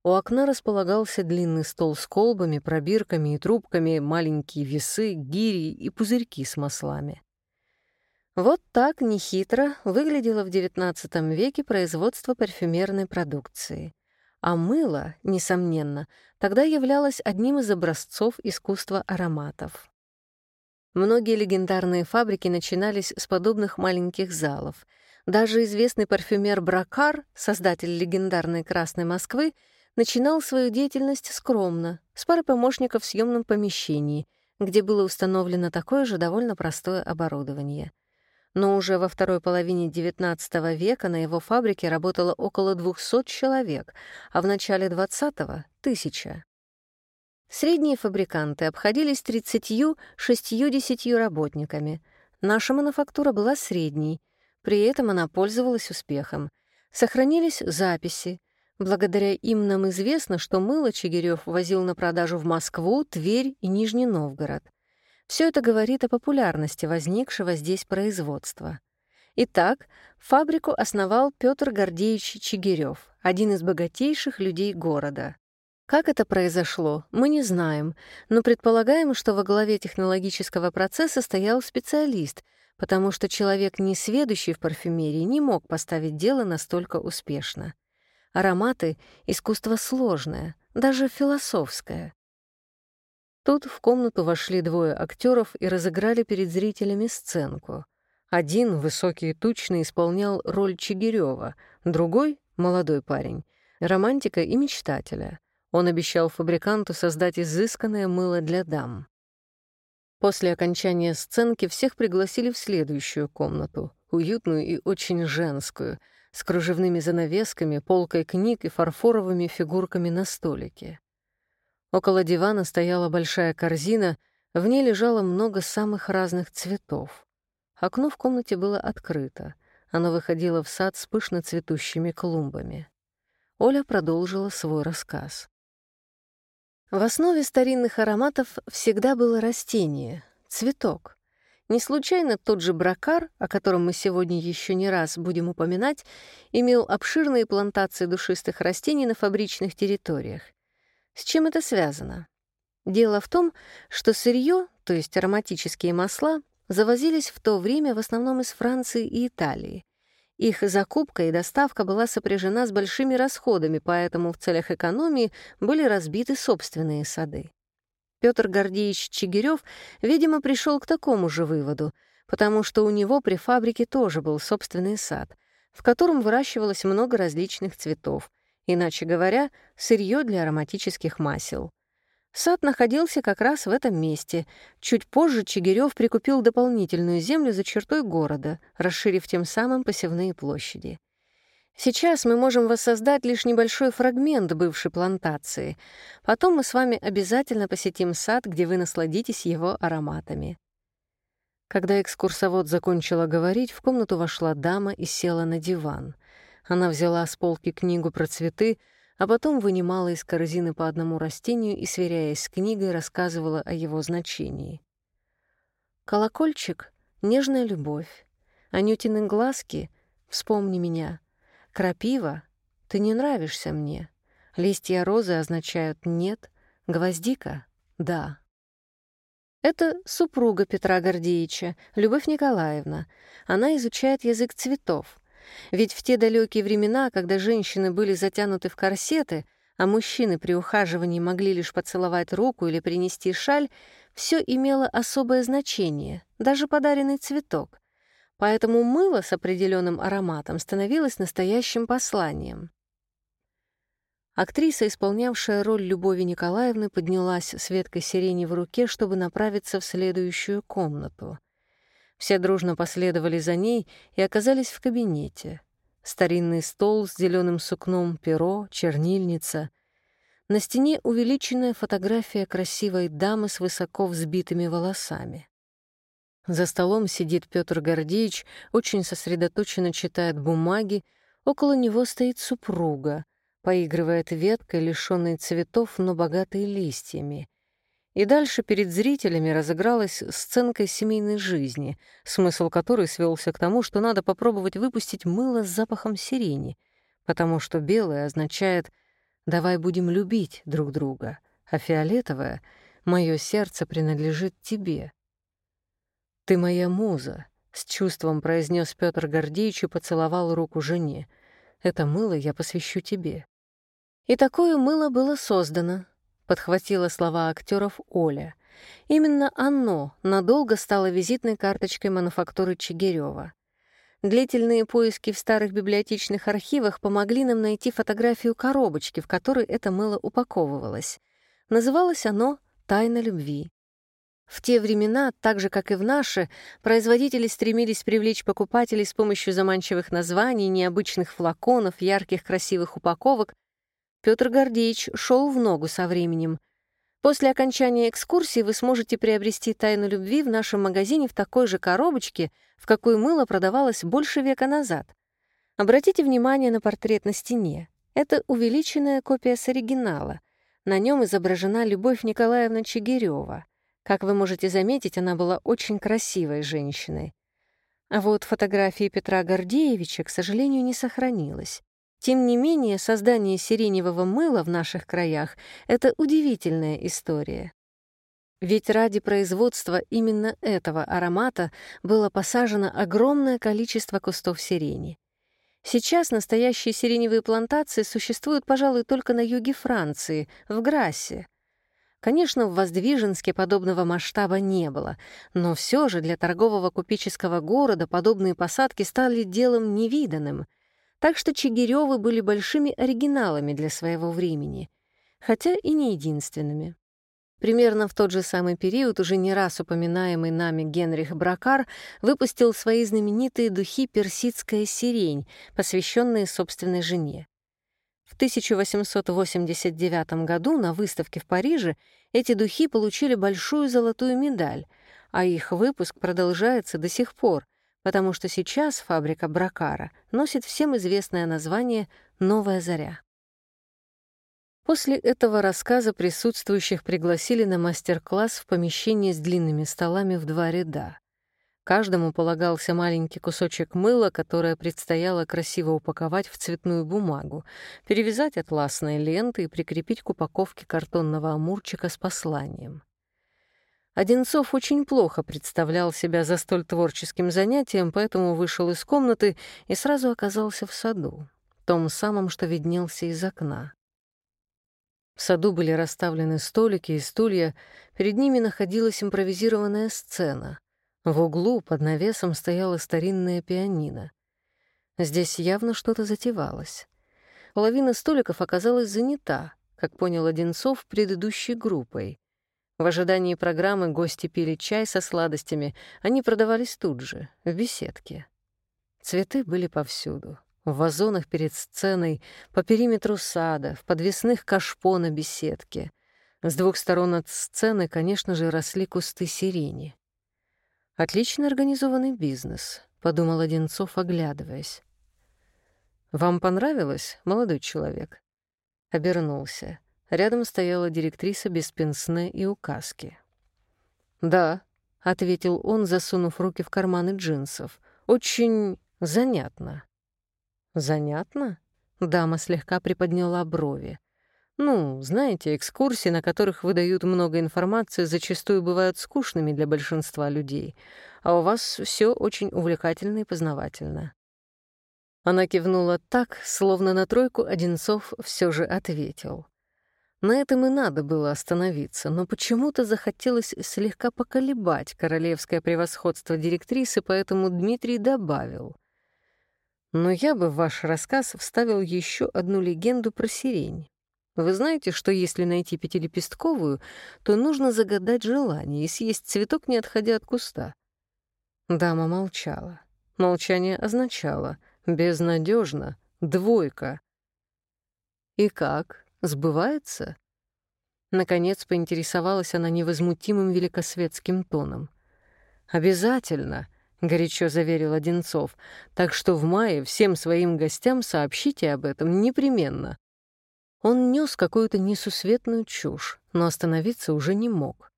у окна располагался длинный стол с колбами, пробирками и трубками, маленькие весы, гири и пузырьки с маслами. Вот так нехитро выглядело в XIX веке производство парфюмерной продукции. А мыло, несомненно, тогда являлось одним из образцов искусства ароматов. Многие легендарные фабрики начинались с подобных маленьких залов. Даже известный парфюмер Бракар, создатель легендарной «Красной Москвы», начинал свою деятельность скромно, с парой помощников в съемном помещении, где было установлено такое же довольно простое оборудование. Но уже во второй половине XIX века на его фабрике работало около 200 человек, а в начале XX — тысяча. Средние фабриканты обходились 30-60 работниками. Наша мануфактура была средней, при этом она пользовалась успехом. Сохранились записи, Благодаря им нам известно, что мыло Чигирёв возил на продажу в Москву, Тверь и Нижний Новгород. Все это говорит о популярности возникшего здесь производства. Итак, фабрику основал Петр Гордеевич Чигирёв, один из богатейших людей города. Как это произошло, мы не знаем, но предполагаем, что во главе технологического процесса стоял специалист, потому что человек, не сведущий в парфюмерии, не мог поставить дело настолько успешно. Ароматы — искусство сложное, даже философское. Тут в комнату вошли двое актеров и разыграли перед зрителями сценку. Один, высокий и тучный, исполнял роль Чигирева, другой, молодой парень, романтика и мечтателя — он обещал фабриканту создать изысканное мыло для дам. После окончания сценки всех пригласили в следующую комнату, уютную и очень женскую, с кружевными занавесками, полкой книг и фарфоровыми фигурками на столике. Около дивана стояла большая корзина, в ней лежало много самых разных цветов. Окно в комнате было открыто, оно выходило в сад с пышно цветущими клумбами. Оля продолжила свой рассказ. В основе старинных ароматов всегда было растение, цветок. Не случайно тот же бракар, о котором мы сегодня еще не раз будем упоминать, имел обширные плантации душистых растений на фабричных территориях. С чем это связано? Дело в том, что сырье, то есть ароматические масла, завозились в то время в основном из Франции и Италии. Их закупка и доставка была сопряжена с большими расходами, поэтому в целях экономии были разбиты собственные сады. Петр Гордеевич Чигирев, видимо, пришел к такому же выводу, потому что у него при фабрике тоже был собственный сад, в котором выращивалось много различных цветов, иначе говоря, сырье для ароматических масел. Сад находился как раз в этом месте. Чуть позже Чигирев прикупил дополнительную землю за чертой города, расширив тем самым посевные площади. Сейчас мы можем воссоздать лишь небольшой фрагмент бывшей плантации. Потом мы с вами обязательно посетим сад, где вы насладитесь его ароматами. Когда экскурсовод закончила говорить, в комнату вошла дама и села на диван. Она взяла с полки книгу про цветы, а потом вынимала из корзины по одному растению и, сверяясь с книгой, рассказывала о его значении. «Колокольчик — нежная любовь. Анютины глазки — вспомни меня. Крапива — ты не нравишься мне. Листья розы означают «нет», гвоздика — «да». Это супруга Петра Гордеевича, Любовь Николаевна. Она изучает язык цветов, ведь в те далекие времена, когда женщины были затянуты в корсеты, а мужчины при ухаживании могли лишь поцеловать руку или принести шаль, все имело особое значение, даже подаренный цветок. Поэтому мыло с определенным ароматом становилось настоящим посланием. Актриса, исполнявшая роль Любови Николаевны, поднялась с веткой сирени в руке, чтобы направиться в следующую комнату — все дружно последовали за ней и оказались в кабинете. Старинный стол с зеленым сукном, перо, чернильница. На стене увеличенная фотография красивой дамы с высоко взбитыми волосами. За столом сидит Петр Гордеевич, очень сосредоточенно читает бумаги, около него стоит супруга, поигрывает веткой, лишённой цветов, но богатой листьями — и дальше перед зрителями разыгралась сценка семейной жизни, смысл которой свелся к тому, что надо попробовать выпустить мыло с запахом сирени, потому что белое означает «давай будем любить друг друга», а фиолетовое «моё сердце принадлежит тебе». «Ты моя муза», — с чувством произнес Петр Гордеевич и поцеловал руку жене. «Это мыло я посвящу тебе». И такое мыло было создано, подхватила слова актеров Оля. Именно оно надолго стало визитной карточкой мануфактуры Чигирева. Длительные поиски в старых библиотечных архивах помогли нам найти фотографию коробочки, в которой это мыло упаковывалось. Называлось оно «Тайна любви». В те времена, так же, как и в наши, производители стремились привлечь покупателей с помощью заманчивых названий, необычных флаконов, ярких красивых упаковок Петр Гордеевич шел в ногу со временем. После окончания экскурсии вы сможете приобрести «Тайну любви» в нашем магазине в такой же коробочке, в какой мыло продавалось больше века назад. Обратите внимание на портрет на стене. Это увеличенная копия с оригинала. На нем изображена Любовь Николаевна Чигирева. Как вы можете заметить, она была очень красивой женщиной. А вот фотографии Петра Гордеевича, к сожалению, не сохранилось. Тем не менее, создание сиреневого мыла в наших краях — это удивительная история. Ведь ради производства именно этого аромата было посажено огромное количество кустов сирени. Сейчас настоящие сиреневые плантации существуют, пожалуй, только на юге Франции, в Грассе. Конечно, в Воздвиженске подобного масштаба не было, но все же для торгового купеческого города подобные посадки стали делом невиданным. Так что Чигирёвы были большими оригиналами для своего времени, хотя и не единственными. Примерно в тот же самый период уже не раз упоминаемый нами Генрих Бракар выпустил свои знаменитые духи «Персидская сирень», посвященные собственной жене. В 1889 году на выставке в Париже эти духи получили большую золотую медаль, а их выпуск продолжается до сих пор, потому что сейчас фабрика Бракара носит всем известное название «Новая заря». После этого рассказа присутствующих пригласили на мастер-класс в помещении с длинными столами в два ряда. Каждому полагался маленький кусочек мыла, которое предстояло красиво упаковать в цветную бумагу, перевязать атласной лентой и прикрепить к упаковке картонного амурчика с посланием. Одинцов очень плохо представлял себя за столь творческим занятием, поэтому вышел из комнаты и сразу оказался в саду, том самом, что виднелся из окна. В саду были расставлены столики и стулья, перед ними находилась импровизированная сцена. В углу под навесом стояла старинная пианино. Здесь явно что-то затевалось. Половина столиков оказалась занята, как понял Одинцов, предыдущей группой. В ожидании программы гости пили чай со сладостями, они продавались тут же, в беседке. Цветы были повсюду в вазонах перед сценой, по периметру сада, в подвесных кашпо на беседке. С двух сторон от сцены, конечно же, росли кусты сирени. «Отлично организованный бизнес», — подумал Одинцов, оглядываясь. «Вам понравилось, молодой человек?» Обернулся. Рядом стояла директриса без пенсне и указки. «Да», — ответил он, засунув руки в карманы джинсов. «Очень занятно». «Занятно?» — дама слегка приподняла брови. «Ну, знаете, экскурсии, на которых выдают много информации, зачастую бывают скучными для большинства людей, а у вас все очень увлекательно и познавательно». Она кивнула так, словно на тройку Одинцов все же ответил. На этом и надо было остановиться, но почему-то захотелось слегка поколебать королевское превосходство директрисы, поэтому Дмитрий добавил — но я бы в ваш рассказ вставил еще одну легенду про сирень. Вы знаете, что если найти пятилепестковую, то нужно загадать желание и съесть цветок, не отходя от куста. Дама молчала. Молчание означало «безнадежно», «двойка». «И как? Сбывается?» Наконец поинтересовалась она невозмутимым великосветским тоном. «Обязательно», — горячо заверил Одинцов. «Так что в мае всем своим гостям сообщите об этом непременно». Он нес какую-то несусветную чушь, но остановиться уже не мог.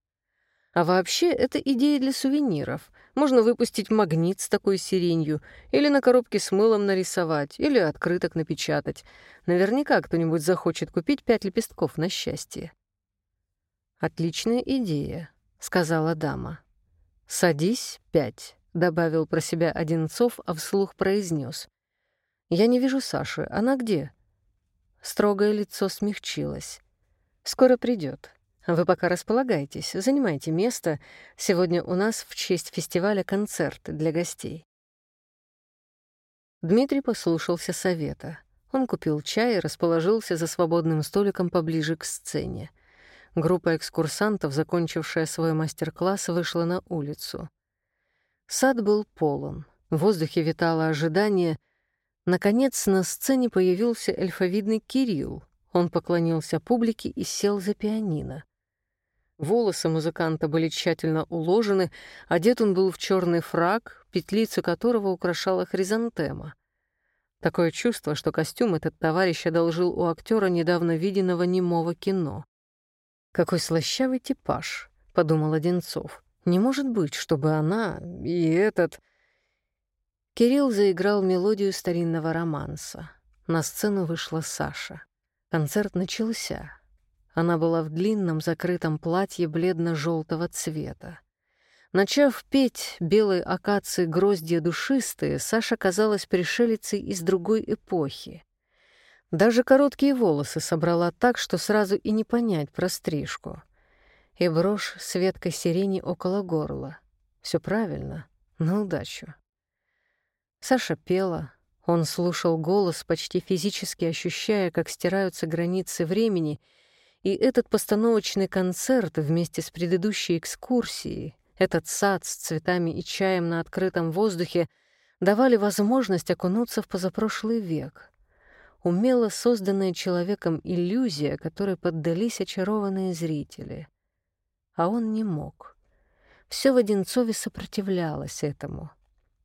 А вообще, это идея для сувениров. Можно выпустить магнит с такой сиренью, или на коробке с мылом нарисовать, или открыток напечатать. Наверняка кто-нибудь захочет купить пять лепестков на счастье. «Отличная идея», — сказала дама. «Садись, пять». — добавил про себя Одинцов, а вслух произнес: «Я не вижу Саши. Она где?» Строгое лицо смягчилось. «Скоро придет. Вы пока располагайтесь, занимайте место. Сегодня у нас в честь фестиваля концерт для гостей». Дмитрий послушался совета. Он купил чай и расположился за свободным столиком поближе к сцене. Группа экскурсантов, закончившая свой мастер-класс, вышла на улицу. Сад был полон, в воздухе витало ожидание. Наконец на сцене появился эльфовидный Кирилл. Он поклонился публике и сел за пианино. Волосы музыканта были тщательно уложены, одет он был в черный фраг, петлицу которого украшала хризантема. Такое чувство, что костюм этот товарищ одолжил у актера недавно виденного немого кино. «Какой слащавый типаж», — подумал Одинцов. Не может быть, чтобы она и этот... Кирилл заиграл мелодию старинного романса. На сцену вышла Саша. Концерт начался. Она была в длинном закрытом платье бледно желтого цвета. Начав петь белой акации гроздья душистые, Саша казалась пришелицей из другой эпохи. Даже короткие волосы собрала так, что сразу и не понять про стрижку. И брошь с веткой сирени около горла. Все правильно, на удачу. Саша пела, он слушал голос, почти физически ощущая, как стираются границы времени, и этот постановочный концерт вместе с предыдущей экскурсией, этот сад с цветами и чаем на открытом воздухе давали возможность окунуться в позапрошлый век. Умело созданная человеком иллюзия, которой поддались очарованные зрители. А он не мог. Все в Одинцове сопротивлялось этому,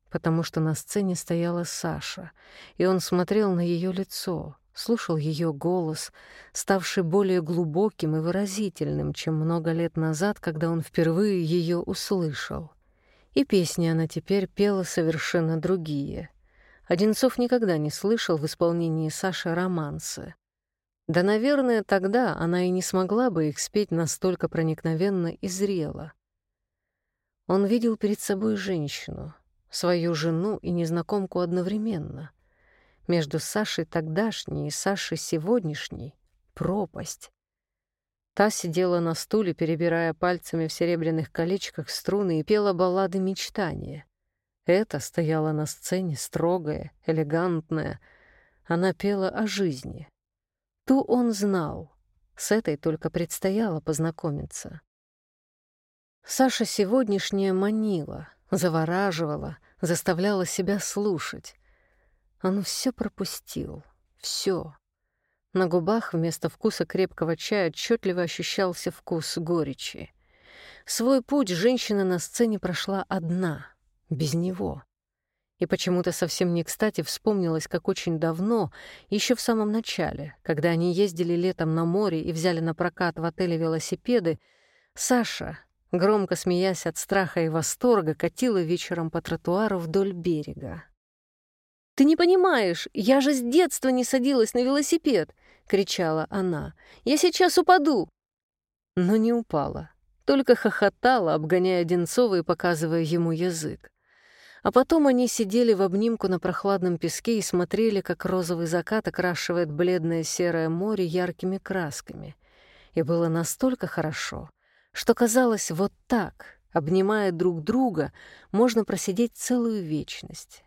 потому что на сцене стояла Саша, и он смотрел на ее лицо — слушал ее голос, ставший более глубоким и выразительным, чем много лет назад, когда он впервые ее услышал. И песни она теперь пела совершенно другие. Одинцов никогда не слышал в исполнении Саши романсы. Да, наверное, тогда она и не смогла бы их спеть настолько проникновенно и зрело. Он видел перед собой женщину, свою жену и незнакомку одновременно — между Сашей тогдашней и Сашей сегодняшней — пропасть. Та сидела на стуле, перебирая пальцами в серебряных колечках струны и пела баллады мечтания. Эта стояла на сцене строгая, элегантная. Она пела о жизни. Ту он знал. С этой только предстояло познакомиться. Саша сегодняшняя манила, завораживала, заставляла себя слушать. Он все пропустил. Все. На губах вместо вкуса крепкого чая отчетливо ощущался вкус горечи. Свой путь женщина на сцене прошла одна, без него. И почему-то совсем не кстати вспомнилось, как очень давно, еще в самом начале, когда они ездили летом на море и взяли на прокат в отеле велосипеды, Саша, громко смеясь от страха и восторга, катила вечером по тротуару вдоль берега. «Ты не понимаешь, я же с детства не садилась на велосипед!» — кричала она. «Я сейчас упаду!» Но не упала, только хохотала, обгоняя Одинцова и показывая ему язык. А потом они сидели в обнимку на прохладном песке и смотрели, как розовый закат окрашивает бледное серое море яркими красками. И было настолько хорошо, что казалось, вот так, обнимая друг друга, можно просидеть целую вечность.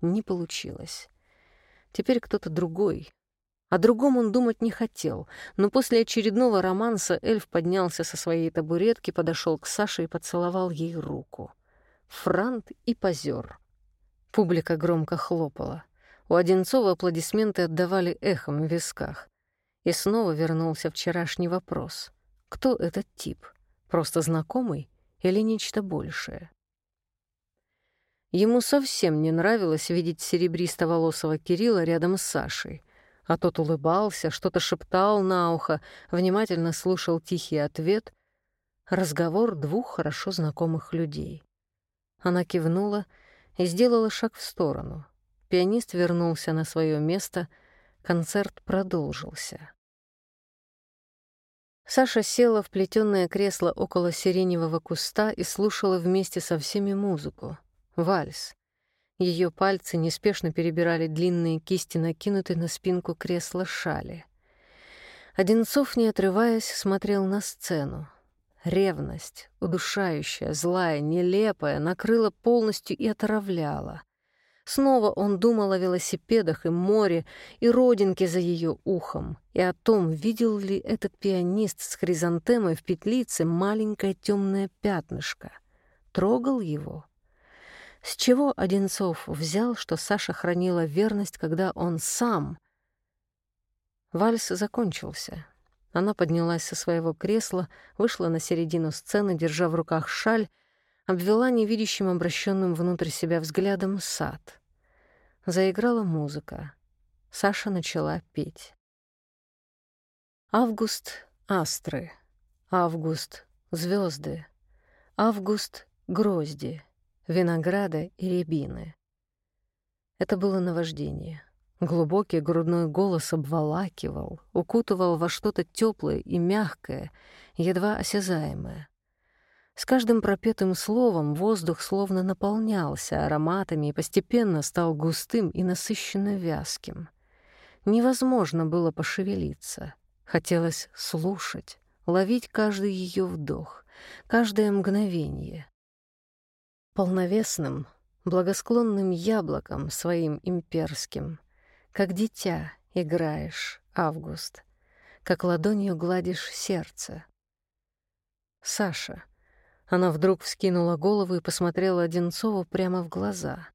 Не получилось. Теперь кто-то другой. О другом он думать не хотел, но после очередного романса эльф поднялся со своей табуретки, подошел к Саше и поцеловал ей руку. Франт и позер. Публика громко хлопала. У Одинцова аплодисменты отдавали эхом в висках. И снова вернулся вчерашний вопрос. Кто этот тип? Просто знакомый или нечто большее? Ему совсем не нравилось видеть серебристо-волосого Кирилла рядом с Сашей. А тот улыбался, что-то шептал на ухо, внимательно слушал тихий ответ. Разговор двух хорошо знакомых людей. Она кивнула и сделала шаг в сторону. Пианист вернулся на свое место, концерт продолжился. Саша села в плетёное кресло около сиреневого куста и слушала вместе со всеми музыку. Вальс. Ее пальцы неспешно перебирали длинные кисти, накинутые на спинку кресла шали. Одинцов, не отрываясь, смотрел на сцену. Ревность, удушающая, злая, нелепая, накрыла полностью и отравляла. Снова он думал о велосипедах и море, и родинке за ее ухом, и о том, видел ли этот пианист с хризантемой в петлице маленькое темное пятнышко. Трогал его — с чего Одинцов взял, что Саша хранила верность, когда он сам... Вальс закончился. Она поднялась со своего кресла, вышла на середину сцены, держа в руках шаль, обвела невидящим обращенным внутрь себя взглядом сад. Заиграла музыка. Саша начала петь. Август — астры. Август — звезды. Август — грозди винограда и рябины. Это было наваждение. Глубокий грудной голос обволакивал, укутывал во что-то теплое и мягкое, едва осязаемое. С каждым пропетым словом воздух словно наполнялся ароматами и постепенно стал густым и насыщенно вязким. Невозможно было пошевелиться. Хотелось слушать, ловить каждый ее вдох, каждое мгновение. Полновесным, благосклонным яблоком своим имперским, как дитя играешь, Август, как ладонью гладишь сердце. Саша. Она вдруг вскинула голову и посмотрела Одинцову прямо в глаза.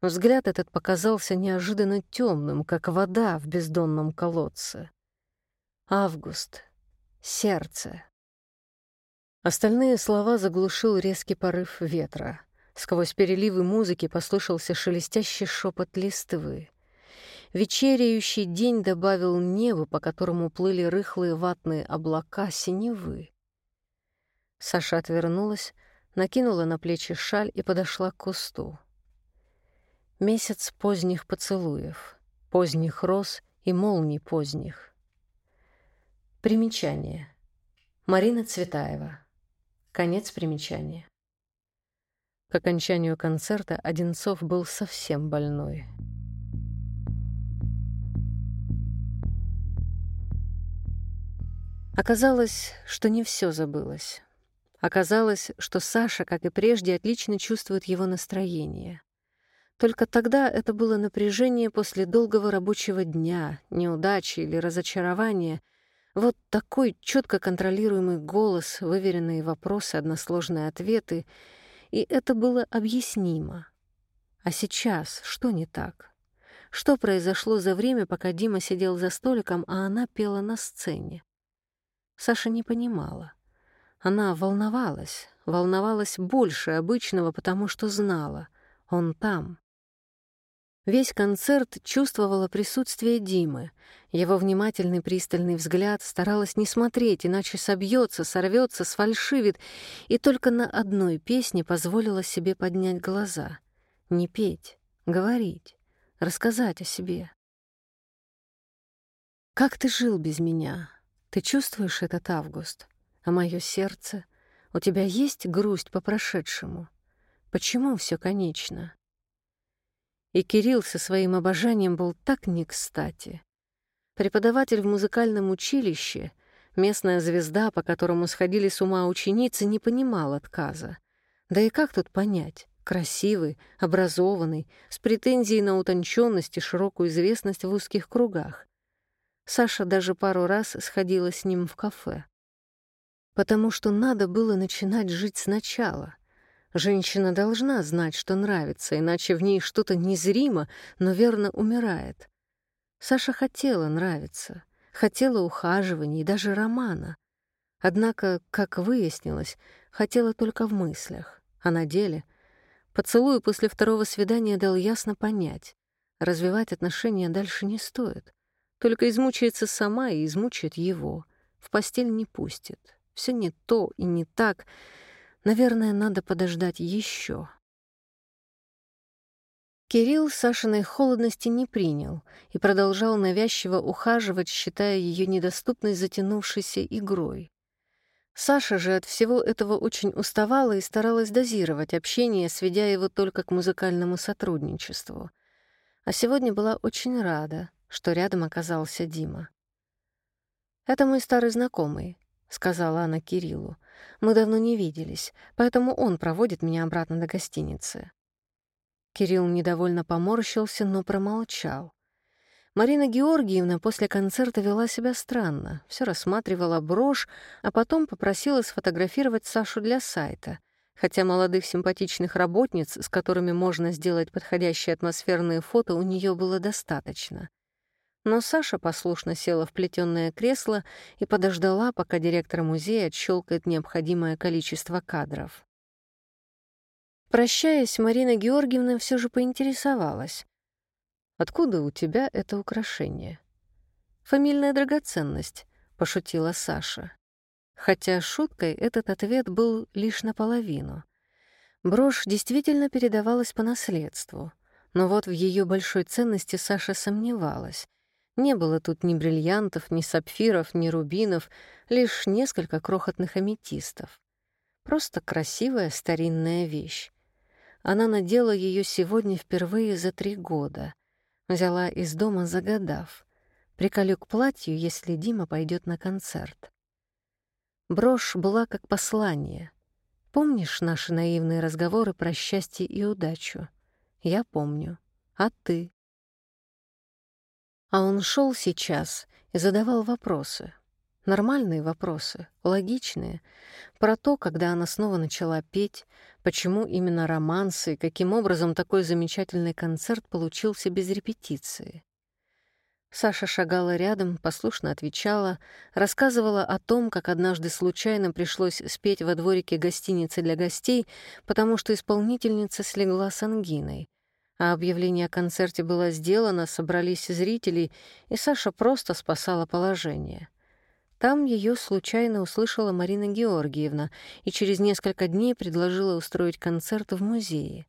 Взгляд этот показался неожиданно темным, как вода в бездонном колодце. Август. Сердце. Остальные слова заглушил резкий порыв ветра. Сквозь переливы музыки послышался шелестящий шепот листвы. Вечереющий день добавил небо, по которому плыли рыхлые ватные облака синевы. Саша отвернулась, накинула на плечи шаль и подошла к кусту. Месяц поздних поцелуев, поздних роз и молний поздних. Примечание. Марина Цветаева. Конец примечания. К окончанию концерта Одинцов был совсем больной. Оказалось, что не все забылось. Оказалось, что Саша, как и прежде, отлично чувствует его настроение. Только тогда это было напряжение после долгого рабочего дня, неудачи или разочарования. Вот такой четко контролируемый голос, выверенные вопросы, односложные ответы — и это было объяснимо. А сейчас что не так? Что произошло за время, пока Дима сидел за столиком, а она пела на сцене? Саша не понимала. Она волновалась, волновалась больше обычного, потому что знала — он там. Весь концерт чувствовала присутствие Димы. Его внимательный пристальный взгляд старалась не смотреть, иначе собьется, сорвется, сфальшивит, и только на одной песне позволила себе поднять глаза. Не петь, говорить, рассказать о себе. «Как ты жил без меня? Ты чувствуешь этот август? А мое сердце? У тебя есть грусть по прошедшему? Почему все конечно?» И Кирилл со своим обожанием был так не кстати. Преподаватель в музыкальном училище, местная звезда, по которому сходили с ума ученицы, не понимал отказа. Да и как тут понять? Красивый, образованный, с претензией на утонченность и широкую известность в узких кругах. Саша даже пару раз сходила с ним в кафе. Потому что надо было начинать жить сначала — Женщина должна знать, что нравится, иначе в ней что-то незримо, но верно умирает. Саша хотела нравиться, хотела ухаживания и даже романа. Однако, как выяснилось, хотела только в мыслях, а на деле поцелуй после второго свидания дал ясно понять, развивать отношения дальше не стоит. Только измучается сама и измучает его. В постель не пустит. Все не то и не так — Наверное, надо подождать еще. Кирилл Сашиной холодности не принял и продолжал навязчиво ухаживать, считая ее недоступной затянувшейся игрой. Саша же от всего этого очень уставала и старалась дозировать общение, сведя его только к музыкальному сотрудничеству. А сегодня была очень рада, что рядом оказался Дима. «Это мой старый знакомый», — сказала она Кириллу. Мы давно не виделись, поэтому он проводит меня обратно до гостиницы». Кирилл недовольно поморщился, но промолчал. Марина Георгиевна после концерта вела себя странно, все рассматривала брошь, а потом попросила сфотографировать Сашу для сайта, хотя молодых симпатичных работниц, с которыми можно сделать подходящие атмосферные фото, у нее было достаточно — но Саша послушно села в плетённое кресло и подождала, пока директор музея отщелкает необходимое количество кадров. Прощаясь, Марина Георгиевна все же поинтересовалась. «Откуда у тебя это украшение?» «Фамильная драгоценность», — пошутила Саша. Хотя шуткой этот ответ был лишь наполовину. Брошь действительно передавалась по наследству — Но вот в ее большой ценности Саша сомневалась. Не было тут ни бриллиантов, ни сапфиров, ни рубинов, лишь несколько крохотных аметистов. Просто красивая старинная вещь. Она надела ее сегодня впервые за три года. Взяла из дома, загадав. Приколю к платью, если Дима пойдет на концерт. Брошь была как послание. Помнишь наши наивные разговоры про счастье и удачу? Я помню. А ты? А он шел сейчас и задавал вопросы. Нормальные вопросы, логичные. Про то, когда она снова начала петь, почему именно романсы и каким образом такой замечательный концерт получился без репетиции. Саша шагала рядом, послушно отвечала, рассказывала о том, как однажды случайно пришлось спеть во дворике гостиницы для гостей, потому что исполнительница слегла с ангиной. А объявление о концерте было сделано, собрались зрители, и Саша просто спасала положение. Там ее случайно услышала Марина Георгиевна и через несколько дней предложила устроить концерт в музее.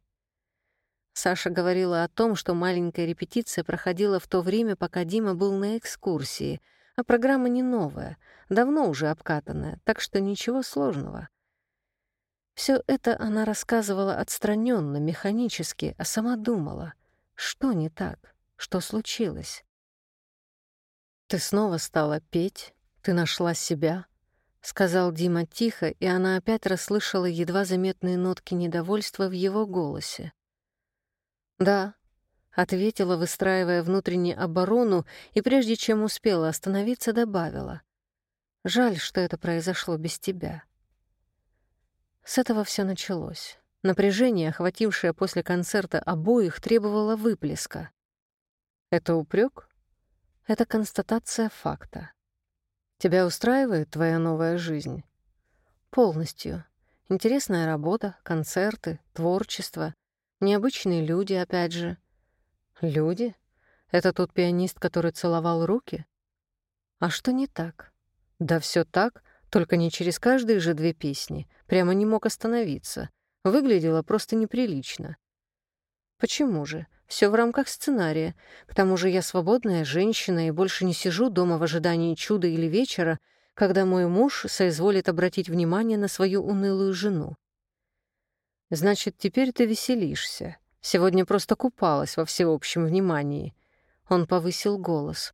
Саша говорила о том, что маленькая репетиция проходила в то время, пока Дима был на экскурсии, а программа не новая, давно уже обкатанная, так что ничего сложного. Все это она рассказывала отстраненно, механически, а сама думала, что не так, что случилось. «Ты снова стала петь, ты нашла себя», — сказал Дима тихо, и она опять расслышала едва заметные нотки недовольства в его голосе. «Да», — ответила, выстраивая внутреннюю оборону, и прежде чем успела остановиться, добавила. «Жаль, что это произошло без тебя». С этого все началось. Напряжение, охватившее после концерта обоих, требовало выплеска. «Это упрек? Это констатация факта. Тебя устраивает твоя новая жизнь?» «Полностью. Интересная работа, концерты, творчество — Необычные люди, опять же. Люди? Это тот пианист, который целовал руки? А что не так? Да все так, только не через каждые же две песни. Прямо не мог остановиться. Выглядело просто неприлично. Почему же? Все в рамках сценария. К тому же я свободная женщина и больше не сижу дома в ожидании чуда или вечера, когда мой муж соизволит обратить внимание на свою унылую жену. Значит, теперь ты веселишься. Сегодня просто купалась во всеобщем внимании. Он повысил голос.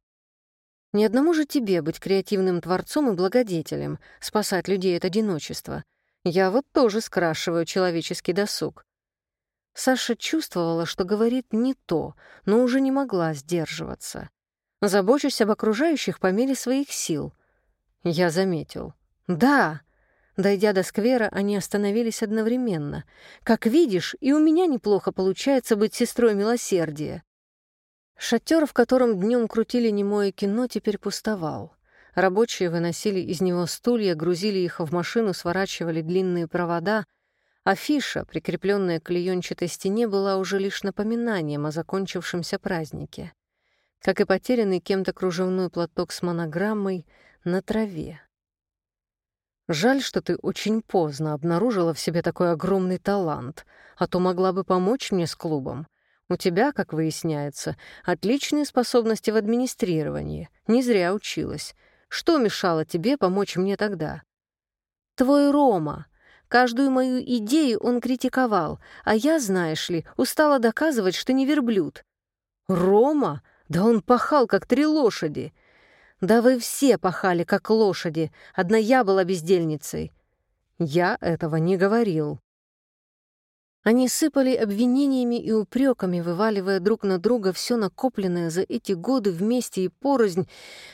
Ни одному же тебе быть креативным творцом и благодетелем, спасать людей от одиночества. Я вот тоже скрашиваю человеческий досуг. Саша чувствовала, что говорит не то, но уже не могла сдерживаться. Забочусь об окружающих по мере своих сил. Я заметил. «Да!» Дойдя до сквера, они остановились одновременно. «Как видишь, и у меня неплохо получается быть сестрой милосердия». Шатер, в котором днем крутили немое кино, теперь пустовал. Рабочие выносили из него стулья, грузили их в машину, сворачивали длинные провода. Афиша, прикрепленная к клеенчатой стене, была уже лишь напоминанием о закончившемся празднике. Как и потерянный кем-то кружевной платок с монограммой «На траве». Жаль, что ты очень поздно обнаружила в себе такой огромный талант, а то могла бы помочь мне с клубом. У тебя, как выясняется, отличные способности в администрировании. Не зря училась. Что мешало тебе помочь мне тогда? Твой Рома. Каждую мою идею он критиковал, а я, знаешь ли, устала доказывать, что не верблюд. Рома? Да он пахал, как три лошади. Да вы все пахали, как лошади. Одна я была бездельницей. Я этого не говорил. Они сыпали обвинениями и упреками, вываливая друг на друга все накопленное за эти годы вместе и порознь,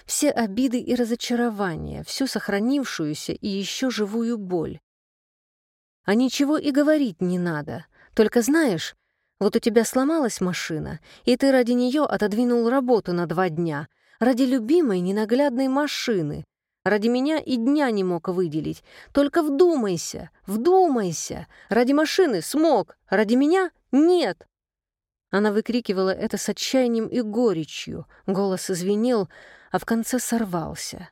все обиды и разочарования, всю сохранившуюся и еще живую боль. А ничего и говорить не надо. Только знаешь, вот у тебя сломалась машина, и ты ради нее отодвинул работу на два дня, Ради любимой ненаглядной машины. Ради меня и дня не мог выделить. Только вдумайся, вдумайся. Ради машины смог, ради меня — нет. Она выкрикивала это с отчаянием и горечью. Голос извинил, а в конце сорвался.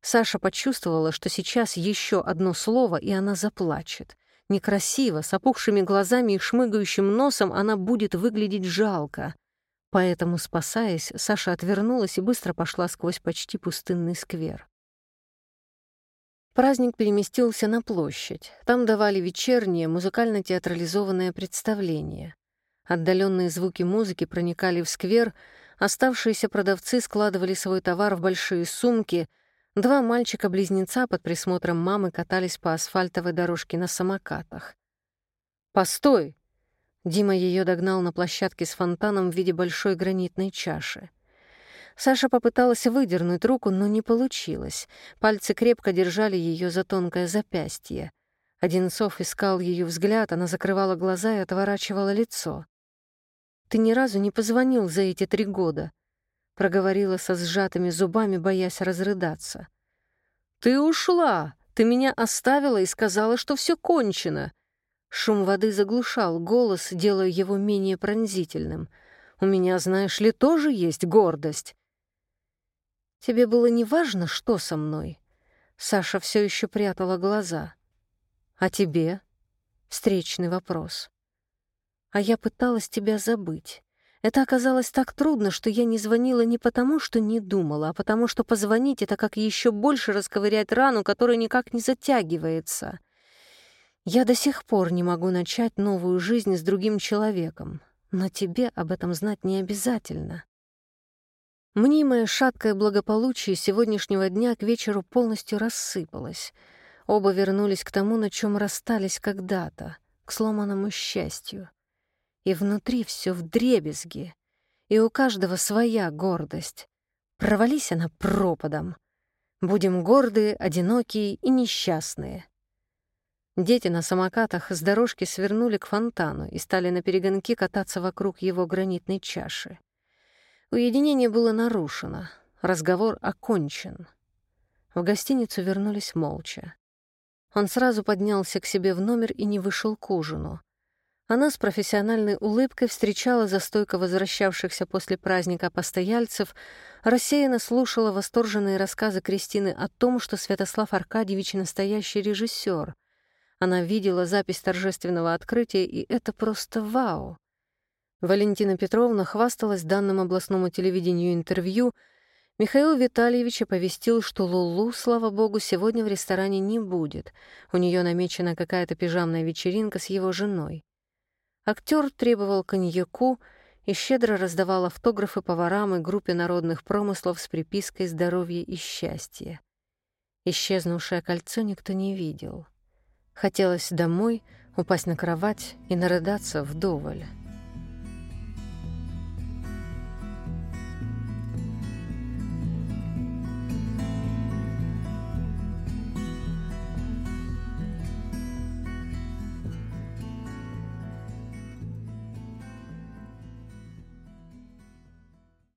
Саша почувствовала, что сейчас еще одно слово, и она заплачет. Некрасиво, с опухшими глазами и шмыгающим носом она будет выглядеть жалко. Поэтому, спасаясь, Саша отвернулась и быстро пошла сквозь почти пустынный сквер. Праздник переместился на площадь. Там давали вечернее музыкально-театрализованное представление. Отдаленные звуки музыки проникали в сквер, оставшиеся продавцы складывали свой товар в большие сумки, два мальчика-близнеца под присмотром мамы катались по асфальтовой дорожке на самокатах. «Постой!» Дима ее догнал на площадке с фонтаном в виде большой гранитной чаши. Саша попыталась выдернуть руку, но не получилось. Пальцы крепко держали ее за тонкое запястье. Одинцов искал ее взгляд, она закрывала глаза и отворачивала лицо. «Ты ни разу не позвонил за эти три года», — проговорила со сжатыми зубами, боясь разрыдаться. «Ты ушла! Ты меня оставила и сказала, что все кончено!» Шум воды заглушал голос, делая его менее пронзительным. «У меня, знаешь ли, тоже есть гордость». «Тебе было не важно, что со мной?» Саша все еще прятала глаза. «А тебе?» Встречный вопрос а я пыталась тебя забыть. Это оказалось так трудно, что я не звонила не потому, что не думала, а потому что позвонить — это как еще больше расковырять рану, которая никак не затягивается. Я до сих пор не могу начать новую жизнь с другим человеком, но тебе об этом знать не обязательно. Мнимое шаткое благополучие сегодняшнего дня к вечеру полностью рассыпалось. Оба вернулись к тому, на чем расстались когда-то, к сломанному счастью и внутри все вдребезги, и у каждого своя гордость. Провались она пропадом. Будем гордые, одинокие и несчастные. Дети на самокатах с дорожки свернули к фонтану и стали на перегонки кататься вокруг его гранитной чаши. Уединение было нарушено, разговор окончен. В гостиницу вернулись молча. Он сразу поднялся к себе в номер и не вышел к ужину. Она с профессиональной улыбкой встречала за стойко возвращавшихся после праздника постояльцев, рассеянно слушала восторженные рассказы Кристины о том, что Святослав Аркадьевич — настоящий режиссер. Она видела запись торжественного открытия, и это просто вау. Валентина Петровна хвасталась данным областному телевидению интервью. Михаил Витальевич оповестил, что Лулу, слава богу, сегодня в ресторане не будет. У нее намечена какая-то пижамная вечеринка с его женой. Актер требовал коньяку и щедро раздавал автографы поварам и группе народных промыслов с припиской «Здоровье и счастье». Исчезнувшее кольцо никто не видел. Хотелось домой, упасть на кровать и нарыдаться вдоволь.